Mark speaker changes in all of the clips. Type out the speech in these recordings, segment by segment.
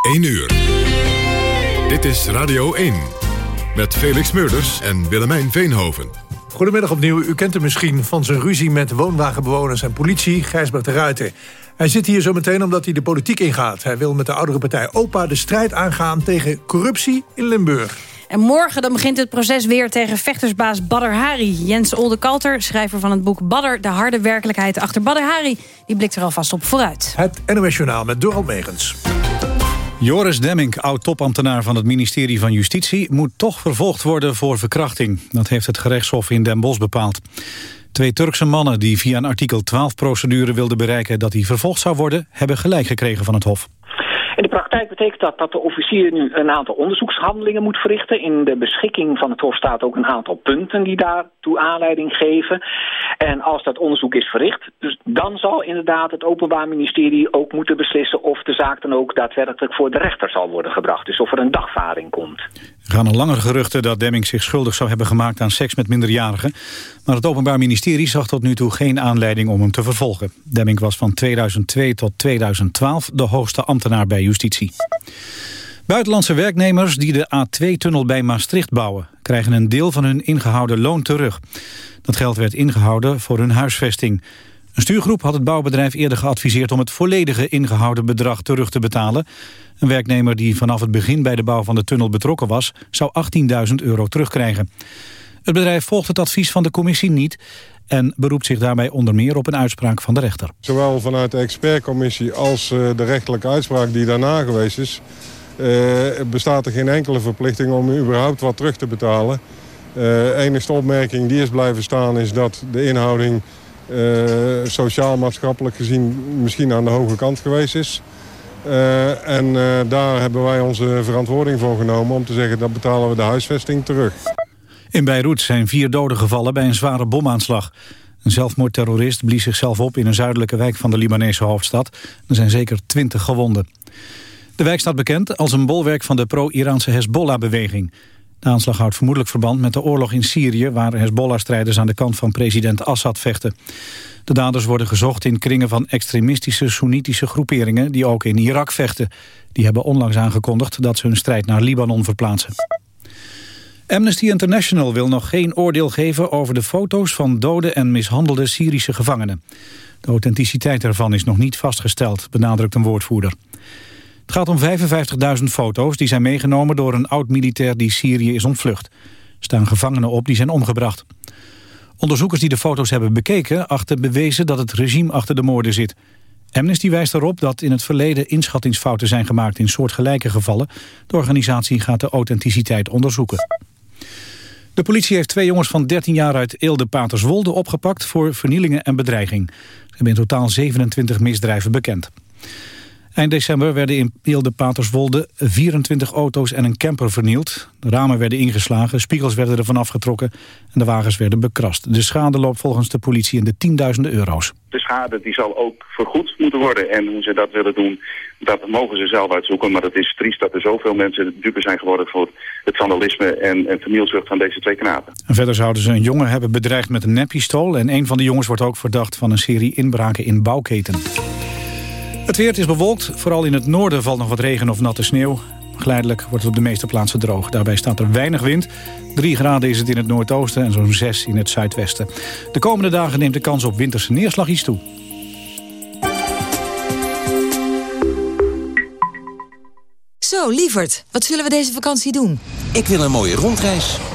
Speaker 1: 1 uur. Dit is Radio 1. Met Felix Meurders en Willemijn Veenhoven.
Speaker 2: Goedemiddag opnieuw. U kent hem misschien van zijn ruzie met woonwagenbewoners en politie, Gijsbert de Ruiter. Hij zit hier zo meteen omdat hij de politiek ingaat. Hij wil met de oudere partij OPA de strijd aangaan tegen corruptie in Limburg.
Speaker 3: En morgen dan begint het proces weer tegen vechtersbaas Badr Hari. Jens Oldekalter, schrijver van het boek Badr, de harde werkelijkheid achter Badr Hari... die blikt er alvast op vooruit.
Speaker 2: Het NOS Journaal met Dorald Megens.
Speaker 4: Joris Demming, oud-topambtenaar van het ministerie van Justitie... moet toch vervolgd worden voor verkrachting. Dat heeft het gerechtshof in Den Bosch bepaald. Twee Turkse mannen die via een artikel 12-procedure wilden bereiken... dat hij vervolgd zou worden, hebben gelijk gekregen van het hof.
Speaker 5: In de praktijk betekent dat dat de officier nu een aantal onderzoekshandelingen moet verrichten. In de beschikking van het Hof staat ook een aantal punten die daartoe aanleiding geven. En als dat onderzoek is verricht, dus dan zal inderdaad het Openbaar Ministerie ook moeten beslissen of de zaak dan ook daadwerkelijk voor de rechter zal worden gebracht. Dus of er een dagvaring komt.
Speaker 4: Er gaan al langer geruchten dat Demming zich schuldig zou hebben gemaakt aan seks met minderjarigen. Maar het Openbaar Ministerie zag tot nu toe geen aanleiding om hem te vervolgen. Demming was van 2002 tot 2012 de hoogste ambtenaar bij justitie. Buitenlandse werknemers die de A2-tunnel bij Maastricht bouwen... krijgen een deel van hun ingehouden loon terug. Dat geld werd ingehouden voor hun huisvesting. Een stuurgroep had het bouwbedrijf eerder geadviseerd... om het volledige ingehouden bedrag terug te betalen. Een werknemer die vanaf het begin bij de bouw van de tunnel betrokken was... zou 18.000 euro terugkrijgen. Het bedrijf volgt het advies van de commissie niet... en beroept zich daarbij onder meer op een uitspraak van de rechter.
Speaker 6: Zowel vanuit de expertcommissie als eh, de rechterlijke uitspraak die daarna geweest is... Uh, bestaat er geen enkele verplichting om überhaupt wat terug te betalen. Uh, enigste opmerking die is blijven staan is dat de inhouding sociaal-maatschappelijk gezien misschien aan de hoge kant geweest is. en daar hebben wij onze verantwoording voor genomen om te zeggen dat betalen we de huisvesting terug.
Speaker 4: In Beirut zijn vier doden gevallen bij een zware bomaanslag. Een zelfmoordterrorist blies zichzelf op in een zuidelijke wijk van de Libanese hoofdstad. Er zijn zeker twintig gewonden. De wijk staat bekend als een bolwerk van de pro-Iraanse Hezbollah-beweging. De aanslag houdt vermoedelijk verband met de oorlog in Syrië... waar Hezbollah-strijders aan de kant van president Assad vechten. De daders worden gezocht in kringen van extremistische Soenitische groeperingen... die ook in Irak vechten. Die hebben onlangs aangekondigd dat ze hun strijd naar Libanon verplaatsen. Amnesty International wil nog geen oordeel geven over de foto's van dode en mishandelde Syrische gevangenen. De authenticiteit ervan is nog niet vastgesteld, benadrukt een woordvoerder. Het gaat om 55.000 foto's die zijn meegenomen door een oud-militair die Syrië is ontvlucht. Er staan gevangenen op die zijn omgebracht. Onderzoekers die de foto's hebben bekeken achten bewezen dat het regime achter de moorden zit. Amnesty wijst erop dat in het verleden inschattingsfouten zijn gemaakt in soortgelijke gevallen. De organisatie gaat de authenticiteit onderzoeken. De politie heeft twee jongens van 13 jaar uit Eelde-Paterswolde opgepakt voor vernielingen en bedreiging. Er hebben in totaal 27 misdrijven bekend. Eind december werden in Eelde-Paterswolde 24 auto's en een camper vernield. De ramen werden ingeslagen, spiegels werden ervan afgetrokken en de wagens werden bekrast. De schade loopt volgens de politie in de tienduizenden euro's.
Speaker 7: De schade die zal ook vergoed moeten worden en hoe ze dat willen doen, dat mogen ze zelf uitzoeken. Maar het is triest dat er zoveel mensen dupe zijn geworden voor het vandalisme en, en vernielzucht van deze twee knapen.
Speaker 4: En verder zouden ze een jongen hebben bedreigd met een neppistool en een van de jongens wordt ook verdacht van een serie inbraken in bouwketen. Het weer is bewolkt. Vooral in het noorden valt nog wat regen of natte sneeuw. Geleidelijk wordt het op de meeste plaatsen droog. Daarbij staat er weinig wind. 3 graden is het in het noordoosten en zo'n 6 in het zuidwesten. De komende dagen neemt de kans op winterse neerslag iets toe.
Speaker 8: Zo, lieverd, wat zullen we deze vakantie doen?
Speaker 9: Ik wil een mooie rondreis.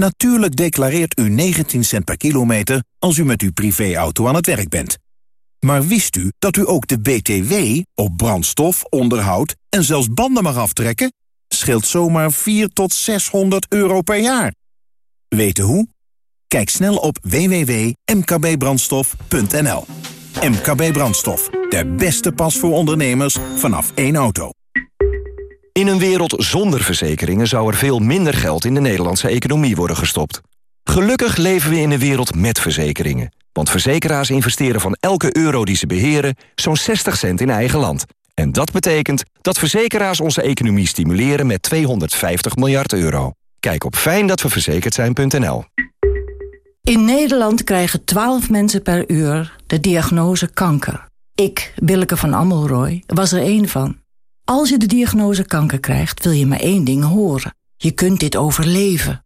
Speaker 10: Natuurlijk declareert u 19 cent per kilometer als u met uw privéauto aan het werk bent. Maar wist u dat u ook de BTW op brandstof, onderhoud en zelfs banden mag aftrekken? Scheelt zomaar 4 tot 600 euro per jaar. Weten hoe? Kijk snel op www.mkbbrandstof.nl. MKB Brandstof, de beste pas voor ondernemers vanaf één auto.
Speaker 11: In een wereld zonder verzekeringen zou er veel minder geld in de Nederlandse economie worden gestopt. Gelukkig leven we in een wereld met verzekeringen. Want verzekeraars investeren van elke euro die ze beheren zo'n 60 cent in eigen land. En dat betekent dat verzekeraars onze economie stimuleren met 250 miljard euro. Kijk op fijndatweverzekerd
Speaker 12: In Nederland krijgen 12 mensen per uur de diagnose kanker. Ik, Willeke van Ammelrooy, was er één van. Als je de diagnose kanker krijgt, wil je maar één ding horen. Je kunt dit overleven.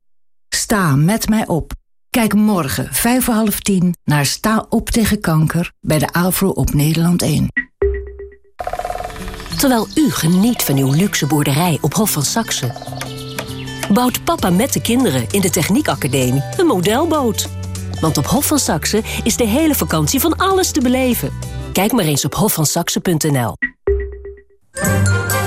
Speaker 12: Sta met mij op. Kijk morgen, vijf voor half tien, naar Sta op tegen kanker... bij de AVRO op Nederland 1.
Speaker 13: Terwijl u geniet van uw luxe boerderij op Hof van Saxe... bouwt papa met de kinderen in de Techniekacademie een modelboot. Want op Hof van Saxe is de hele vakantie van alles te beleven. Kijk maar eens op hofvansaxe.nl.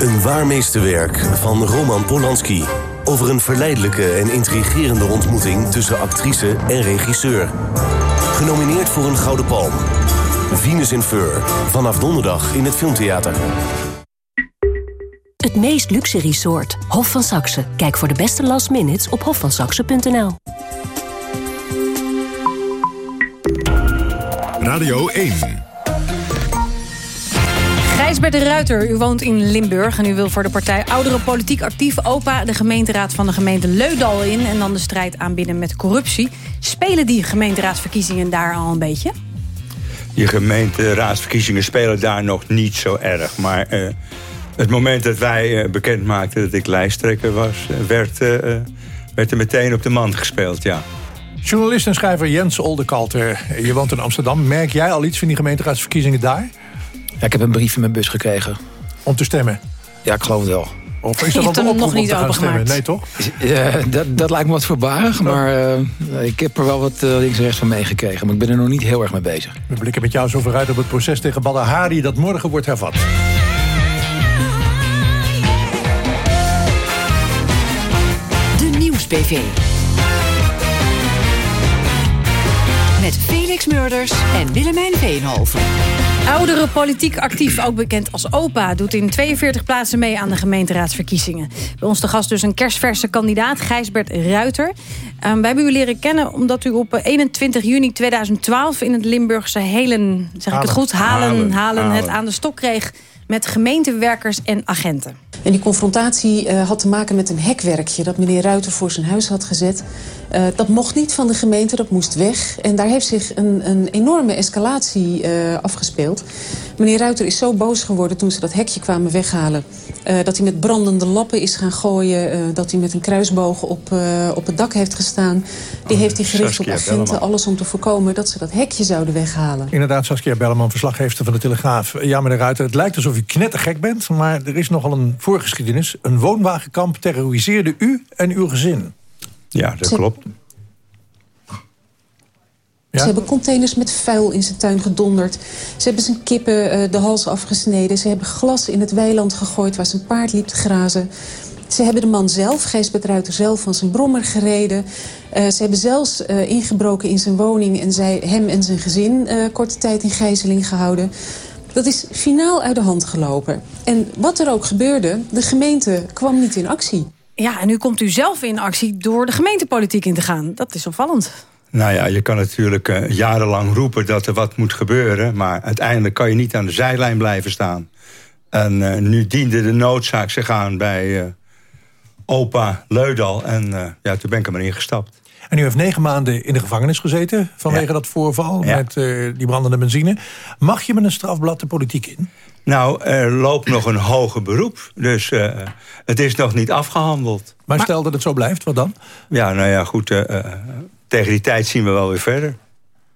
Speaker 14: Een waar meesterwerk van Roman Polanski. Over een verleidelijke en intrigerende ontmoeting tussen actrice en regisseur. Genomineerd voor een Gouden Palm. Venus in Fur. Vanaf donderdag in het Filmtheater.
Speaker 13: Het meest luxe resort, Hof van Saxe. Kijk voor de beste last minutes op hofvansaxe.nl.
Speaker 1: Radio 1.
Speaker 3: Gijsbert de Ruiter, u woont in Limburg... en u wil voor de partij Oudere Politiek Actief OPA... de gemeenteraad van de gemeente Leudal in... en dan de strijd aanbieden met corruptie. Spelen die gemeenteraadsverkiezingen daar al een beetje?
Speaker 15: Die gemeenteraadsverkiezingen spelen daar nog niet zo erg. Maar uh, het moment dat wij uh, bekend maakten dat ik lijsttrekker was... Uh, werd, werd er meteen op de man gespeeld, ja.
Speaker 2: Journalist en schrijver Jens Oldekalter, je woont in Amsterdam. Merk jij al iets van die gemeenteraadsverkiezingen daar?
Speaker 16: Ja, ik heb een brief in mijn bus gekregen.
Speaker 2: Om te stemmen?
Speaker 16: Ja, ik geloof het wel.
Speaker 2: Of is dat een nog niet om te stemmen? Nee, toch?
Speaker 16: Ja, dat, dat lijkt me wat voorbarig, maar uh, ik heb er wel wat uh, links en rechts van meegekregen. Maar ik ben er nog niet heel erg mee bezig.
Speaker 2: We blikken met jou zo vooruit op het proces tegen Badr Hari... dat morgen wordt hervat.
Speaker 17: De Nieuws-PV. Met Felix Murders en Willemijn Veenhoven.
Speaker 3: Oudere politiek actief, ook bekend als OPA... doet in 42 plaatsen mee aan de gemeenteraadsverkiezingen. Bij ons de gast dus een kerstverse kandidaat, Gijsbert Ruiter. Um, wij hebben u leren kennen omdat u op 21 juni 2012... in het Limburgse Helen, zeg ik het goed, Halen, Halen, Halen, het aan de stok kreeg... met gemeentewerkers en agenten.
Speaker 18: En die confrontatie uh, had te maken met een hekwerkje... dat meneer Ruiter voor zijn huis had gezet. Uh, dat mocht niet van de gemeente, dat moest weg. En daar heeft zich een, een enorme escalatie uh, afgespeeld. Meneer Ruiter is zo boos geworden toen ze dat hekje kwamen weghalen... dat hij met brandende lappen is gaan gooien... dat hij met een kruisboog op, op het dak heeft gestaan. Die heeft hij gericht Saskia op agenten, Belleman. alles om te voorkomen... dat ze dat hekje zouden weghalen.
Speaker 2: Inderdaad, Saskia Belleman, verslaggever van de Telegraaf. Ja, meneer Ruiter, het lijkt alsof u knettergek bent... maar er is nogal een voorgeschiedenis. Een woonwagenkamp terroriseerde u en uw gezin.
Speaker 15: Ja, dat klopt.
Speaker 18: Ja? Ze hebben containers met vuil in zijn tuin gedonderd. Ze hebben zijn kippen uh, de hals afgesneden. Ze hebben glas in het weiland gegooid waar zijn paard liep te grazen. Ze hebben de man zelf, Gijsbert Ruiter zelf, van zijn brommer gereden. Uh, ze hebben zelfs uh, ingebroken in zijn woning... en zij hem en zijn gezin korte tijd in gijzeling gehouden. Dat is finaal uit de hand gelopen. En wat er ook gebeurde, de gemeente kwam niet in actie.
Speaker 3: Ja, en nu komt u zelf in actie door de gemeentepolitiek in te gaan. Dat is opvallend.
Speaker 15: Nou ja, je kan natuurlijk uh, jarenlang roepen dat er wat moet gebeuren... maar uiteindelijk kan je niet aan de zijlijn blijven staan. En uh, nu diende de noodzaak zich aan bij uh, opa Leudal. En ja, toen ben ik er maar ingestapt.
Speaker 2: En u heeft negen maanden in de gevangenis gezeten... vanwege ja. dat voorval ja. met die brandende benzine. Mag je met een strafblad de politiek in?
Speaker 15: Nou, er loopt nog een hoger beroep. Dus uh, het is nog niet afgehandeld.
Speaker 2: Maar, maar stel dat het zo blijft, wat dan?
Speaker 15: Ja, nou ja, goed. Uh, tegen die tijd zien we wel weer verder.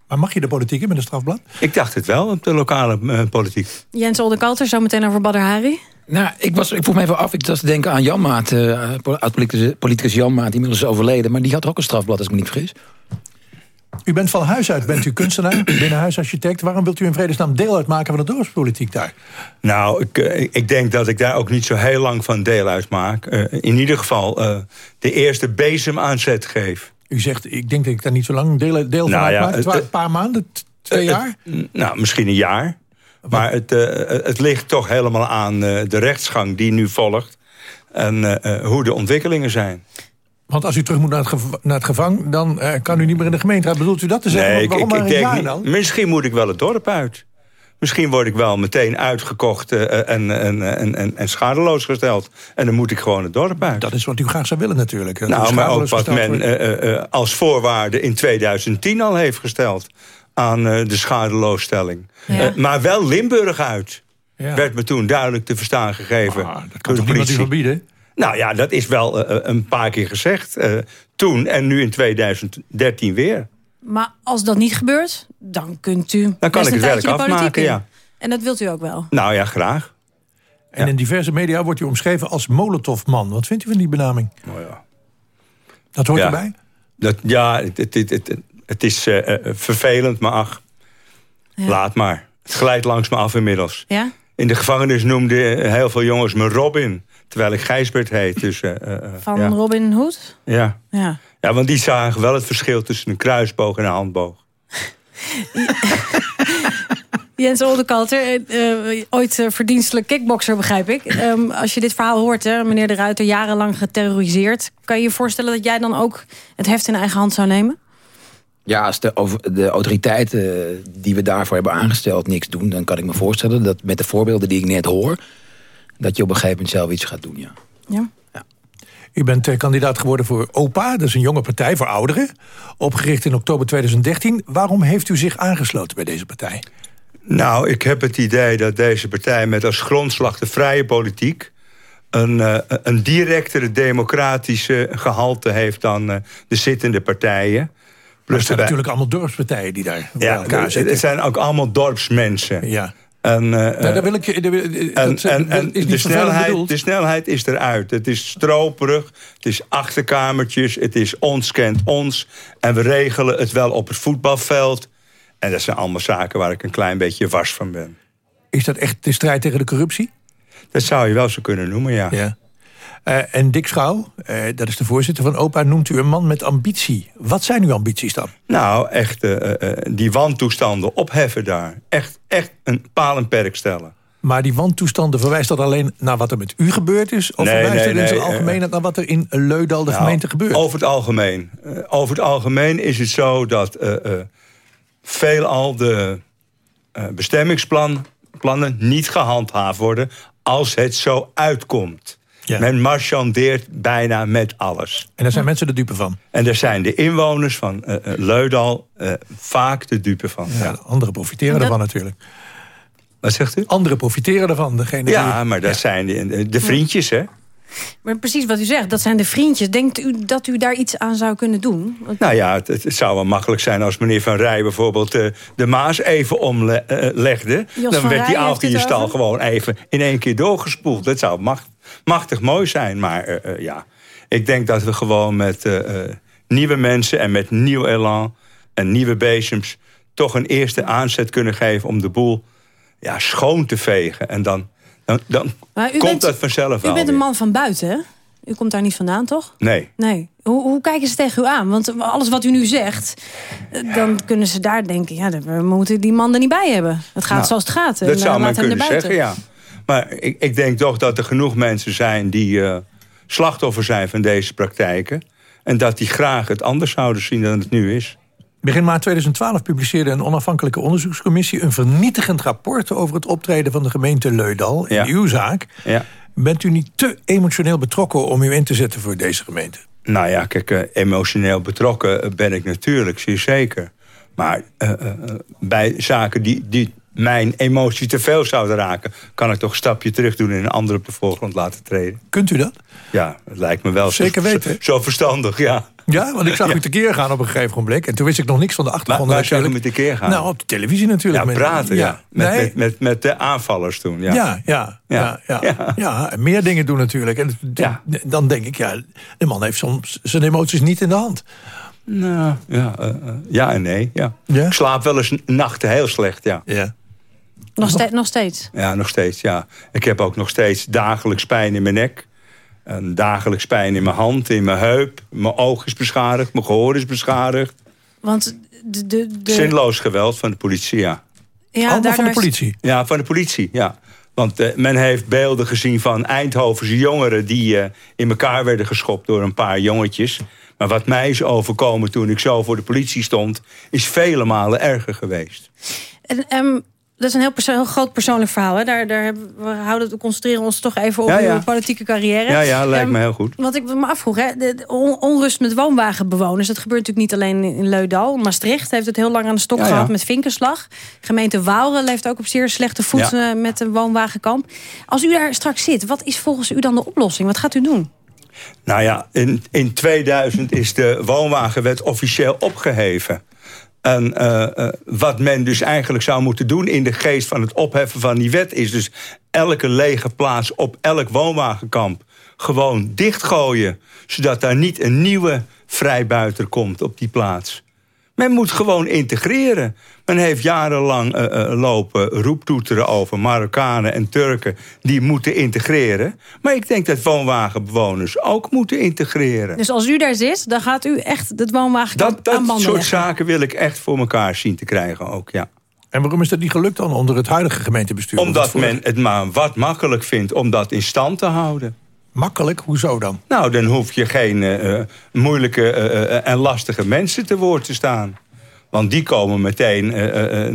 Speaker 2: Maar mag je de politiek in met een strafblad?
Speaker 15: Ik dacht het wel, op de lokale uh, politiek.
Speaker 3: Jens Oldenkalter, zo meteen over Badr Hari.
Speaker 16: Nou, ik, was, ik vroeg me even af, ik was te denken aan Jan Maat, uh, politicus, politicus Jan Maat, die inmiddels is overleden. Maar die had ook een strafblad, als ik me niet vergis.
Speaker 2: U bent van huis uit, bent u kunstenaar, binnenhuisarchitect. Waarom wilt u in vredesnaam deel uitmaken van de dorpspolitiek daar?
Speaker 15: Nou, ik, ik denk dat ik daar ook niet zo heel lang van deel uitmaak. Uh, in ieder geval uh, de eerste bezem aanzet geef.
Speaker 2: U zegt, ik denk dat ik daar niet zo lang deel, deel van nou, ja, uitmaak. Een paar maanden, twee jaar?
Speaker 15: Het, nou, misschien een jaar. Wat? Maar het, uh, het ligt toch helemaal aan de rechtsgang die nu volgt. En eh, eh, hoe de ontwikkelingen zijn.
Speaker 2: Want als u terug moet naar het, gev naar het gevang... dan eh, kan u niet meer in de gemeenteraad. Bedoelt u dat te zeggen?
Speaker 15: Nee, ik,
Speaker 2: Waarom
Speaker 15: ik,
Speaker 2: maar
Speaker 15: ik
Speaker 2: een
Speaker 15: denk
Speaker 2: jaar
Speaker 15: niet-
Speaker 2: dan?
Speaker 15: Misschien moet ik wel het dorp uit. Misschien word ik wel meteen uitgekocht eh, en, en, en, en, en schadeloos gesteld. En dan moet ik gewoon het dorp uit.
Speaker 2: Dat is wat u graag zou willen natuurlijk. Dat u
Speaker 15: Nou, maar ook wat men eh, eh, eh, als voorwaarde in 2010 al heeft gesteld... aan eh, de schadeloosstelling.
Speaker 2: Ja.
Speaker 15: Eh, maar wel Limburg uit.
Speaker 2: Ja.
Speaker 15: Werd me toen duidelijk te verstaan gegeven.
Speaker 2: Ah, dat
Speaker 15: door
Speaker 2: kan
Speaker 15: de
Speaker 2: toch niemand u verbieden?
Speaker 15: Nou ja, dat is wel eh, eh, een paar keer gezegd. eh, toen en nu in 2013 weer.
Speaker 3: Maar als dat niet gebeurt, dan kunt u
Speaker 15: Dan kan ik het werk afmaken, ja.
Speaker 3: En dat wilt u ook wel.
Speaker 15: Nou ja, graag.
Speaker 2: En in diverse media wordt u omschreven als Molotovman. Wat vindt u van die benaming?
Speaker 15: Oh ja.
Speaker 2: Dat hoort
Speaker 15: Ja.
Speaker 2: erbij?
Speaker 15: Dat, ja, het, het, het, het, het is vervelend, maar ach,
Speaker 3: Ja.
Speaker 15: laat maar. Het glijdt langs me af inmiddels.
Speaker 3: Ja?
Speaker 15: In de gevangenis noemden heel veel jongens me Robin. Terwijl ik Gijsbert heet. Dus, eh, eh, eh,
Speaker 3: Van
Speaker 15: ja.
Speaker 3: Robin Hood?
Speaker 15: Ja.
Speaker 3: Ja.
Speaker 15: ja, want die zagen wel het verschil tussen een kruisboog en een handboog.
Speaker 3: Jens Oldekalter, ooit verdienstelijk kickbokser, begrijp ik. Ehm, als je dit verhaal hoort, hè, meneer De Ruiter jarenlang geterroriseerd... kan je je voorstellen dat jij dan ook het heft in eigen hand zou nemen?
Speaker 16: Ja, als de, over, de autoriteiten die we daarvoor hebben aangesteld niks doen... dan kan ik me voorstellen dat met de voorbeelden die ik net hoor... dat je op een gegeven moment zelf iets gaat doen, ja.
Speaker 3: Ja.
Speaker 2: U bent eh, kandidaat geworden voor OPA, dat is een jonge partij voor ouderen. Opgericht in oktober 2013. Waarom heeft u zich aangesloten bij deze partij?
Speaker 15: Nou, ik heb het idee dat deze partij met als grondslag de vrije politiek... een, eh, een directere democratische gehalte heeft dan eh, de zittende partijen.
Speaker 2: Maar
Speaker 15: Plus
Speaker 2: het zijn
Speaker 15: erbij-
Speaker 2: natuurlijk allemaal dorpspartijen die daar bij
Speaker 15: ja,
Speaker 2: elkaar
Speaker 15: het,
Speaker 2: zitten.
Speaker 15: het zijn ook allemaal dorpsmensen.
Speaker 2: Ja.
Speaker 15: En, eh,
Speaker 2: daar wil ik, je-
Speaker 15: en,
Speaker 2: dat,
Speaker 15: en,
Speaker 2: dat
Speaker 15: en
Speaker 2: is niet
Speaker 15: de, snelheid,
Speaker 2: bedoeld.
Speaker 15: de snelheid is eruit. Het is stroperig, het is achterkamertjes, het is ons kent ons. En we regelen het wel op het voetbalveld. En dat zijn allemaal zaken waar ik een klein beetje wars van ben.
Speaker 2: Is dat echt de strijd tegen de corruptie?
Speaker 15: Dat zou je wel zo kunnen noemen, ja.
Speaker 2: Ja. Eh, en Dick Schouw, eh, dat is de voorzitter van OPA, noemt u een man met ambitie. Wat zijn uw ambities dan?
Speaker 15: Nou, echt eh, die wantoestanden opheffen daar. Echt, echt een paal en perk stellen.
Speaker 2: Maar die wantoestanden, verwijst dat alleen naar wat er met u gebeurd is? Of
Speaker 15: Nee,
Speaker 2: verwijst
Speaker 15: nee,
Speaker 2: het in zijn
Speaker 15: nee,
Speaker 2: algemeenheid naar wat er in Leudal, de
Speaker 15: Nou,
Speaker 2: gemeente, gebeurt?
Speaker 15: Over het algemeen. Over het algemeen is het zo dat veelal de bestemmingsplannen niet gehandhaafd worden als het zo uitkomt. Men marchandeert bijna met alles.
Speaker 2: En daar zijn mensen de dupe van.
Speaker 15: En daar zijn de inwoners van eh, eh, Leudal eh, vaak de dupe van.
Speaker 2: Ja, anderen profiteren
Speaker 3: dat-
Speaker 2: ervan natuurlijk.
Speaker 15: Wat zegt u?
Speaker 2: Anderen profiteren ervan. Degene
Speaker 15: Ja,
Speaker 2: die...
Speaker 15: maar dat zijn de, de vriendjes, hè?
Speaker 3: Maar precies wat u zegt, dat zijn de vriendjes. Denkt u dat u daar iets aan zou kunnen doen?
Speaker 15: Nou ja, het, het zou wel makkelijk zijn als meneer Van Rij bijvoorbeeld eh, de Maas even omlegde. Dan werd die
Speaker 3: over?
Speaker 15: gewoon even in één keer doorgespoeld. Dat zou macht, machtig mooi zijn. Maar eh, eh, ja, ik denk dat we gewoon met nieuwe mensen en met nieuw elan en nieuwe bezems... toch een eerste aanzet kunnen geven om de boel ja, schoon te vegen. En dan, dan, dan
Speaker 3: u
Speaker 15: komt
Speaker 3: bent-
Speaker 15: dat vanzelf wel
Speaker 3: U bent een man van buiten, hè? U komt daar niet vandaan, toch?
Speaker 15: Nee.
Speaker 3: Nee. Hoe, hoe kijken ze tegen u aan? Want alles wat u nu zegt, dan kunnen ze daar denken... ja, we moeten die man er niet bij hebben. Het gaat
Speaker 15: Nou,
Speaker 3: zoals het gaat.
Speaker 15: Dat zou men kunnen zeggen, ja. Maar ik, ik denk toch dat er genoeg mensen zijn die eh, slachtoffer zijn van deze praktijken. En dat die graag het anders zouden zien dan het nu is.
Speaker 2: Begin maart 2012 publiceerde een onafhankelijke onderzoekscommissie... een vernietigend rapport over het optreden van de gemeente Leudal... in
Speaker 15: Ja.
Speaker 2: uw zaak.
Speaker 15: Ja.
Speaker 2: Bent u niet te emotioneel betrokken om u in te zetten voor deze gemeente?
Speaker 15: Nou ja, kijk, eh, emotioneel betrokken ben ik natuurlijk, zeer zeker. Maar eh, eh, bij zaken die, die mijn emotie te veel zouden raken... kan ik toch een stapje terug doen en een ander op de voorgrond laten treden.
Speaker 2: Kunt u dat?
Speaker 15: Ja, het lijkt me wel
Speaker 2: Zeker
Speaker 15: zo,
Speaker 2: weten.
Speaker 15: Zo, zo verstandig, ja.
Speaker 2: Ja, want ik zag
Speaker 15: Ja.
Speaker 2: u tekeer gaan op een gegeven moment. En toen wist ik nog niks van de
Speaker 15: Waar,
Speaker 2: achtergrond.
Speaker 15: waar zou je
Speaker 2: natuurlijk.
Speaker 15: met tekeer gaan?
Speaker 2: Nou, op de televisie natuurlijk.
Speaker 15: Ja,
Speaker 2: Met-
Speaker 15: praten, ja. Met,
Speaker 2: Nee.
Speaker 15: met, met, met de aanvallers toen, ja.
Speaker 2: Ja, ja, ja, ja, ja. en meer dingen doen natuurlijk. En dan denk ik, ja, de man heeft soms zijn emoties niet in de hand.
Speaker 15: Nou, ja, eh, eh, ja en nee, ja. Ik slaap wel eens nachten heel slecht, ja.
Speaker 2: Ja.
Speaker 3: Nog, ste- nog steeds.
Speaker 15: Ja, nog steeds, ja. Ik heb ook nog steeds dagelijks pijn in mijn nek. En dagelijks pijn in mijn hand, in mijn heup. Mijn oog is beschadigd, mijn gehoor is beschadigd.
Speaker 3: Want de... de, de
Speaker 15: Zinloos geweld van de politie, ja.
Speaker 3: ja, daardoor is-
Speaker 15: Ja, van de politie, ja. Want eh, men heeft beelden gezien van Eindhovense jongeren... die eh, in elkaar werden geschopt door een paar jongetjes. Maar wat mij is overkomen toen ik zo voor de politie stond... is vele malen erger geweest.
Speaker 3: En, ehm, dat is een heel, heel groot persoonlijk verhaal. Hè? Daar, daar hebben, we houden, we concentreren ons toch even op
Speaker 15: Ja, ja.
Speaker 3: uw politieke carrière.
Speaker 15: Ja, ja, lijkt me heel goed.
Speaker 3: Wat ik me afvroeg, hè, de de on- onrust met woonwagenbewoners... dat gebeurt natuurlijk niet alleen in Leudal. Maastricht heeft het heel lang aan de stok
Speaker 15: Ja,
Speaker 3: gehad met vinkenslag. Gemeente Waalre leeft ook op zeer slechte voet met een woonwagenkamp. Als u daar straks zit, wat is volgens u dan de oplossing? Wat gaat u doen?
Speaker 15: Nou ja, in, in 2000 is de woonwagenwet officieel opgeheven. En eh, eh, wat men dus eigenlijk zou moeten doen in de geest van het opheffen van die wet... is dus elke lege plaats op elk woonwagenkamp gewoon dichtgooien. Zodat daar niet een nieuwe vrijbuiter komt op die plaats. Men moet gewoon integreren. Men heeft jarenlang eh, eh, lopen roeptoeteren over Marokkanen en Turken... die moeten integreren. Maar ik denk dat woonwagenbewoners ook moeten integreren.
Speaker 3: Dus als u daar zit, dan gaat u echt het woonwagenkamp
Speaker 15: Dat, dat
Speaker 3: aan banden
Speaker 15: soort
Speaker 3: leggen.
Speaker 15: zaken wil ik echt voor elkaar zien te krijgen ook, ja.
Speaker 2: En waarom is dat niet gelukt dan onder het huidige gemeentebestuur?
Speaker 15: Omdat men het maar wat makkelijk vindt om dat in stand te houden.
Speaker 2: Makkelijk? Hoezo dan?
Speaker 15: Nou, dan hoef je geen eh, eh, moeilijke eh, en lastige mensen te woord te staan. Want die komen meteen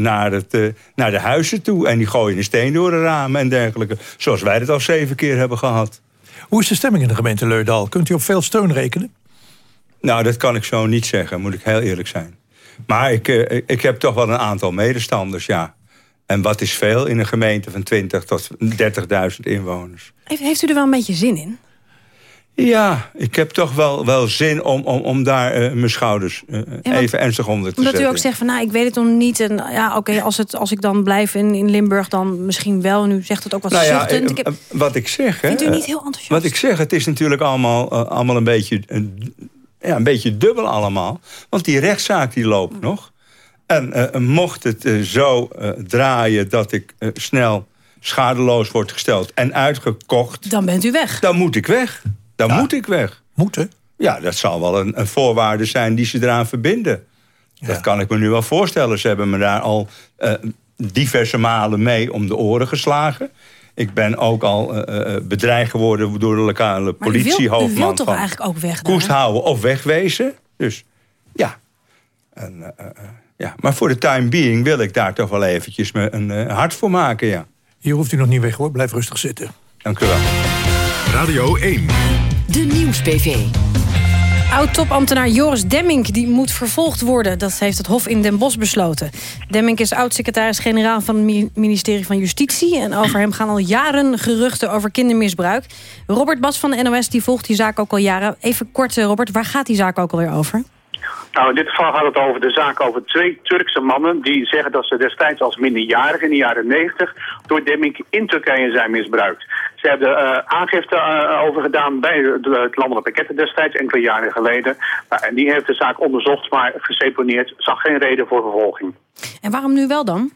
Speaker 15: naar, het, naar de huizen toe... en die gooien een steen door de ramen en dergelijke. Zoals wij het al zeven keer hebben gehad.
Speaker 2: Hoe is de stemming in de gemeente Leudal? Kunt u op veel steun rekenen?
Speaker 15: Nou, dat kan ik zo niet zeggen, moet ik heel eerlijk zijn. Maar ik, ik heb toch wel een aantal medestanders, ja. En wat is veel in een gemeente van 20 tot 30.000 inwoners?
Speaker 3: Heeft, u er wel een beetje zin in?
Speaker 15: Ja, ik heb toch wel, wel zin om, om, om daar eh, mijn schouders eh,
Speaker 3: want-
Speaker 15: even ernstig onder te
Speaker 3: Omdat u
Speaker 15: zetten.
Speaker 3: ook zegt van, nou, ik weet het nog niet. En ja, oké, als als, als ik dan blijf in, in Limburg, dan misschien wel. En u zegt het ook wat
Speaker 15: nou ja,
Speaker 3: zuchtend.
Speaker 15: eh,
Speaker 3: Ik heb,
Speaker 15: eh, wat ik zeg...
Speaker 3: Vindt u niet
Speaker 15: eh,
Speaker 3: heel enthousiast?
Speaker 15: Wat ik zeg, het is natuurlijk allemaal, eh, allemaal een, beetje, een, ja, een beetje dubbel allemaal. Want die rechtszaak die loopt nog. En eh, mocht het eh, zo eh, draaien dat ik eh, snel schadeloos word gesteld en uitgekocht...
Speaker 3: dan bent u weg.
Speaker 15: Dan moet ik weg. Dan moet ik weg.
Speaker 2: Moeten?
Speaker 15: Ja, dat zal wel een, een voorwaarde zijn die ze eraan verbinden. Dat kan ik me nu wel voorstellen. Ze hebben me daar al diverse malen mee om de oren geslagen. Ik ben ook al eh, eh, bedreigd geworden door de lokale
Speaker 3: maar u wilt,
Speaker 15: politiehoofdman.
Speaker 3: wilt toch
Speaker 15: van
Speaker 3: eigenlijk ook weg
Speaker 15: koest houden of wegwezen. Dus ja. En, ja. Maar voor de time being wil ik daar toch wel eventjes me een eh, hart voor maken, ja.
Speaker 2: Hier hoeft u nog niet weg hoor, blijf rustig zitten.
Speaker 15: Dank u wel.
Speaker 1: Radio 1.
Speaker 17: De Nieuws-PV.
Speaker 3: Oud-topambtenaar Joris Demmink die moet vervolgd worden. Dat heeft het Hof in Den Bosch besloten. Demmink is oud-secretaris-generaal van het mi- ministerie van Justitie. En over hem gaan al jaren geruchten over kindermisbruik. Robert Bas van de NOS die volgt die zaak ook al jaren. Even kort, eh, Robert, waar gaat die zaak ook alweer over?
Speaker 19: Nou, in dit geval gaat het over de zaak over twee Turkse mannen... die zeggen dat ze destijds als minderjarigen in de jaren 90... door Demming in Turkije zijn misbruikt. Ze hebben eh aangifte eh, over gedaan bij het landelijk pakket destijds... enkele jaren geleden. En die heeft de zaak onderzocht, maar geseponeerd. Zag geen reden voor vervolging.
Speaker 3: En waarom nu wel dan?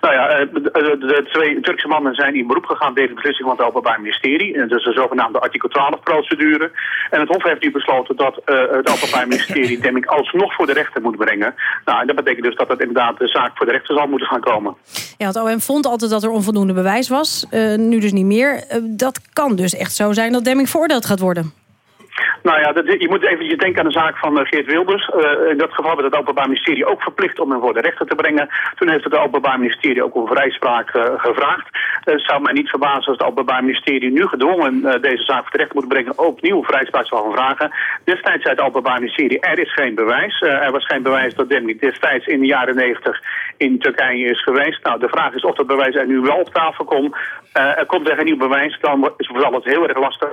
Speaker 19: Nou ja, eh, de, de- twee Turkse mannen zijn in beroep gegaan tegen de beslissing van het Openbaar Ministerie. En Dat is de zogenaamde artikel 12-procedure. En het Hof heeft nu besloten dat eh, het Openbaar Ministerie Demming alsnog voor de rechter moet brengen. Nou, en dat betekent dus dat het inderdaad de zaak voor de rechter zal moeten gaan komen.
Speaker 3: Ja, het OM vond altijd dat er onvoldoende bewijs was. Eh, nu dus niet meer. Eh, dat kan dus echt zo zijn dat Demming veroordeeld gaat worden.
Speaker 19: Nou ja, je moet even denken aan de zaak van eh, Geert Wilders. Eh, in dat geval werd het Openbaar Ministerie ook verplicht om hem voor de rechter te brengen. Toen heeft het Openbaar Ministerie ook om vrijspraak eh, gevraagd. Het zou mij niet verbazen als het Openbaar Ministerie nu gedwongen deze zaak voor de rechter moet brengen. Opnieuw vrijspraak zal gaan vragen. Destijds zei het Openbaar Ministerie, er is geen bewijs. Er was geen bewijs dat Demming destijds in de jaren 90 in Turkije is geweest. Nou, de vraag is of dat bewijs er nu wel op tafel komt. Er komt er geen nieuw bewijs, dan zal het heel erg lastig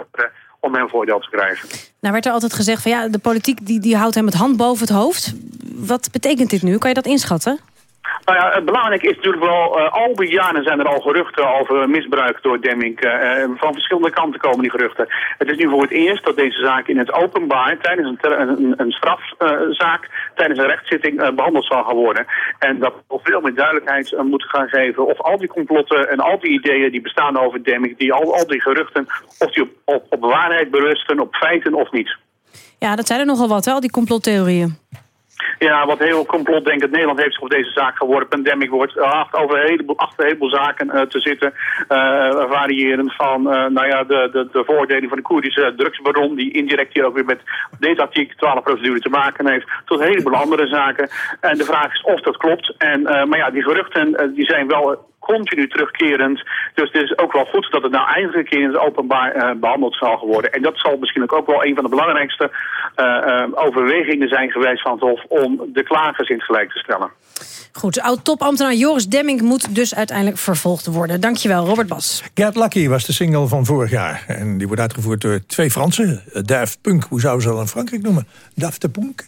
Speaker 19: om hem voordeel te krijgen.
Speaker 3: Nou werd er altijd gezegd van ja, de politiek die, die houdt hem het hand boven het hoofd. Wat betekent dit nu? Kan je dat inschatten?
Speaker 19: Nou ja, het belangrijke is natuurlijk wel, eh, al die jaren zijn er al geruchten over misbruik door Demming. eh, eh, van verschillende kanten komen die geruchten. Het is nu voor het eerst dat deze zaak in het openbaar, tijdens een, een, een strafzaak, tijdens een rechtszitting eh, behandeld zal gaan worden. En dat we veel meer duidelijkheid moeten gaan geven of al die complotten en al die ideeën die bestaan over Demming, die, al, al die geruchten, of die op, op, op waarheid berusten, op feiten of niet.
Speaker 3: Ja, dat zijn er nogal wat, wel, die complottheorieën.
Speaker 19: Ja, wat heel complotdenkend Nederland heeft zich op deze zaak geworden. Pandemic wordt achter, over heleboel, achter een heleboel zaken uh, te zitten. Uh, variërend van uh, nou ja, de, de, de van de Koerdische drugsbaron... die indirect hier ook weer met deze artikel 12 procedure te maken heeft... tot een heleboel andere zaken. En de vraag is of dat klopt. En, maar ja, die geruchten die zijn wel continu terugkerend. Dus het is ook wel goed dat het nou eindelijk een keer in het openbaar uh, behandeld zal worden. En dat zal misschien ook wel een van de belangrijkste uh, uh, overwegingen zijn geweest van het Hof om de klagers in het gelijk te stellen.
Speaker 3: Goed, oud-topambtenaar Joris Demming moet dus uiteindelijk vervolgd worden. Dankjewel, Robert Bas.
Speaker 2: Get Lucky was de single van vorig jaar. En die wordt uitgevoerd door twee Fransen. Daft Punk, hoe zouden ze dat in Frankrijk noemen? Daft Punk.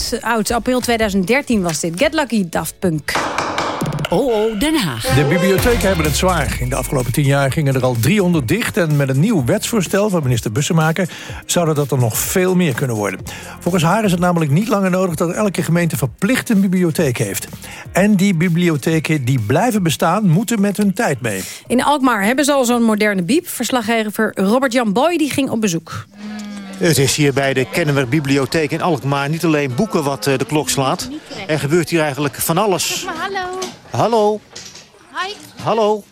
Speaker 3: Oud. oud. April 2013 was dit. Get Lucky, Daft Punk.
Speaker 13: OO Den Haag.
Speaker 2: De bibliotheken hebben het zwaar. In de afgelopen tien jaar gingen er al 300 dicht... en met een nieuw wetsvoorstel van minister Bussemaker... zouden dat er nog veel meer kunnen worden. Volgens haar is het namelijk niet langer nodig... dat elke gemeente verplicht een bibliotheek heeft. En die bibliotheken die blijven bestaan... moeten met hun tijd mee.
Speaker 3: In Alkmaar hebben ze al zo'n moderne biep. Verslaggever Robert-Jan Boy die ging op bezoek.
Speaker 20: Het is hier bij de Kennemer Bibliotheek in Alkmaar niet alleen boeken wat eh, de klok slaat. Er gebeurt hier eigenlijk van alles.
Speaker 21: Hallo.
Speaker 20: Hallo,
Speaker 21: Hi.
Speaker 20: hallo.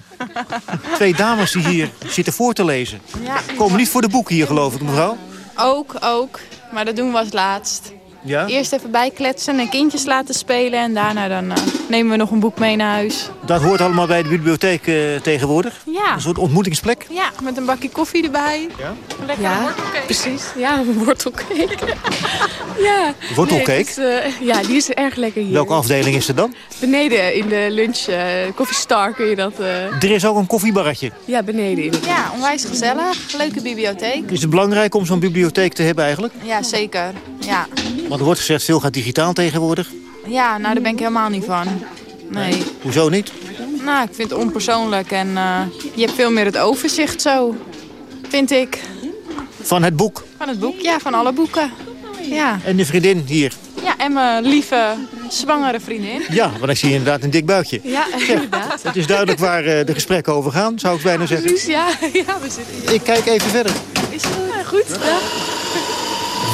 Speaker 20: Twee dames die hier zitten voor te lezen.
Speaker 21: Ja.
Speaker 20: Komen niet voor de boeken hier, geloof ik, mevrouw?
Speaker 21: Ook, ook. Maar dat doen we als laatst.
Speaker 20: Ja?
Speaker 21: Eerst even bijkletsen en kindjes laten spelen. En daarna dan, eh, nemen we nog een boek mee naar huis.
Speaker 20: Dat hoort allemaal bij de bibliotheek eh, tegenwoordig.
Speaker 21: Ja.
Speaker 20: Een soort ontmoetingsplek.
Speaker 21: Ja, met een bakje koffie erbij.
Speaker 20: Ja?
Speaker 21: Lekker
Speaker 22: Ja,
Speaker 21: wortelcake. Precies. Ja, een wortelcake. ja.
Speaker 20: Wortelcake?
Speaker 22: Nee, het is, eh, ja, die is erg lekker hier.
Speaker 20: Welke afdeling is er dan?
Speaker 22: Beneden in de lunch, eh Coffee Star kun je dat... eh,
Speaker 20: Er is ook een koffiebarretje.
Speaker 22: ja, beneden in
Speaker 21: Ja, onwijs gezellig. Leuke bibliotheek.
Speaker 20: Is het belangrijk om zo'n bibliotheek te hebben eigenlijk?
Speaker 21: Ja, zeker. Ja.
Speaker 20: Want er wordt gezegd, veel gaat digitaal tegenwoordig.
Speaker 21: ja, nou daar ben ik helemaal niet van. Nee.
Speaker 20: Hoezo niet?
Speaker 21: Nou, ik vind het onpersoonlijk en eh, je hebt veel meer het overzicht zo, vind ik.
Speaker 20: Van het boek.
Speaker 21: Van het boek, ja, van alle boeken. Ja,
Speaker 20: En de vriendin hier.
Speaker 21: ja en mijn lieve, zwangere vriendin.
Speaker 20: Ja, want ik zie inderdaad een dik buikje.
Speaker 21: Ja, inderdaad.
Speaker 20: Het is duidelijk waar eh, de gesprekken over gaan, zou ik bijna zeggen.
Speaker 21: Precies, ja, ja, we zitten hier.
Speaker 20: Ik kijk even verder.
Speaker 21: Is goed? Goed, ja.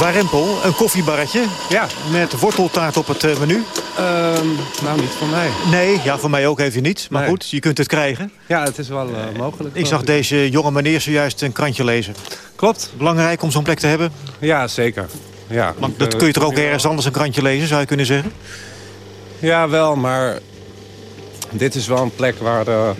Speaker 20: Warempel, een koffiebarretje. Ja. Met worteltaart op het eh, menu.
Speaker 23: nou, niet van mij.
Speaker 20: Nee, ja, voor mij ook even niet. Maar
Speaker 23: Nee.
Speaker 20: goed, je kunt het krijgen.
Speaker 23: Ja, het is wel eh, mogelijk.
Speaker 20: Ik zag deze jonge meneer zojuist een krantje lezen.
Speaker 23: Klopt.
Speaker 20: Belangrijk om zo'n plek te hebben?
Speaker 23: Ja, zeker. Ja,
Speaker 20: dat kun je toch ook ergens anders een krantje lezen, zou je kunnen zeggen?
Speaker 23: Ja, wel, maar dit is wel een plek waar, eh,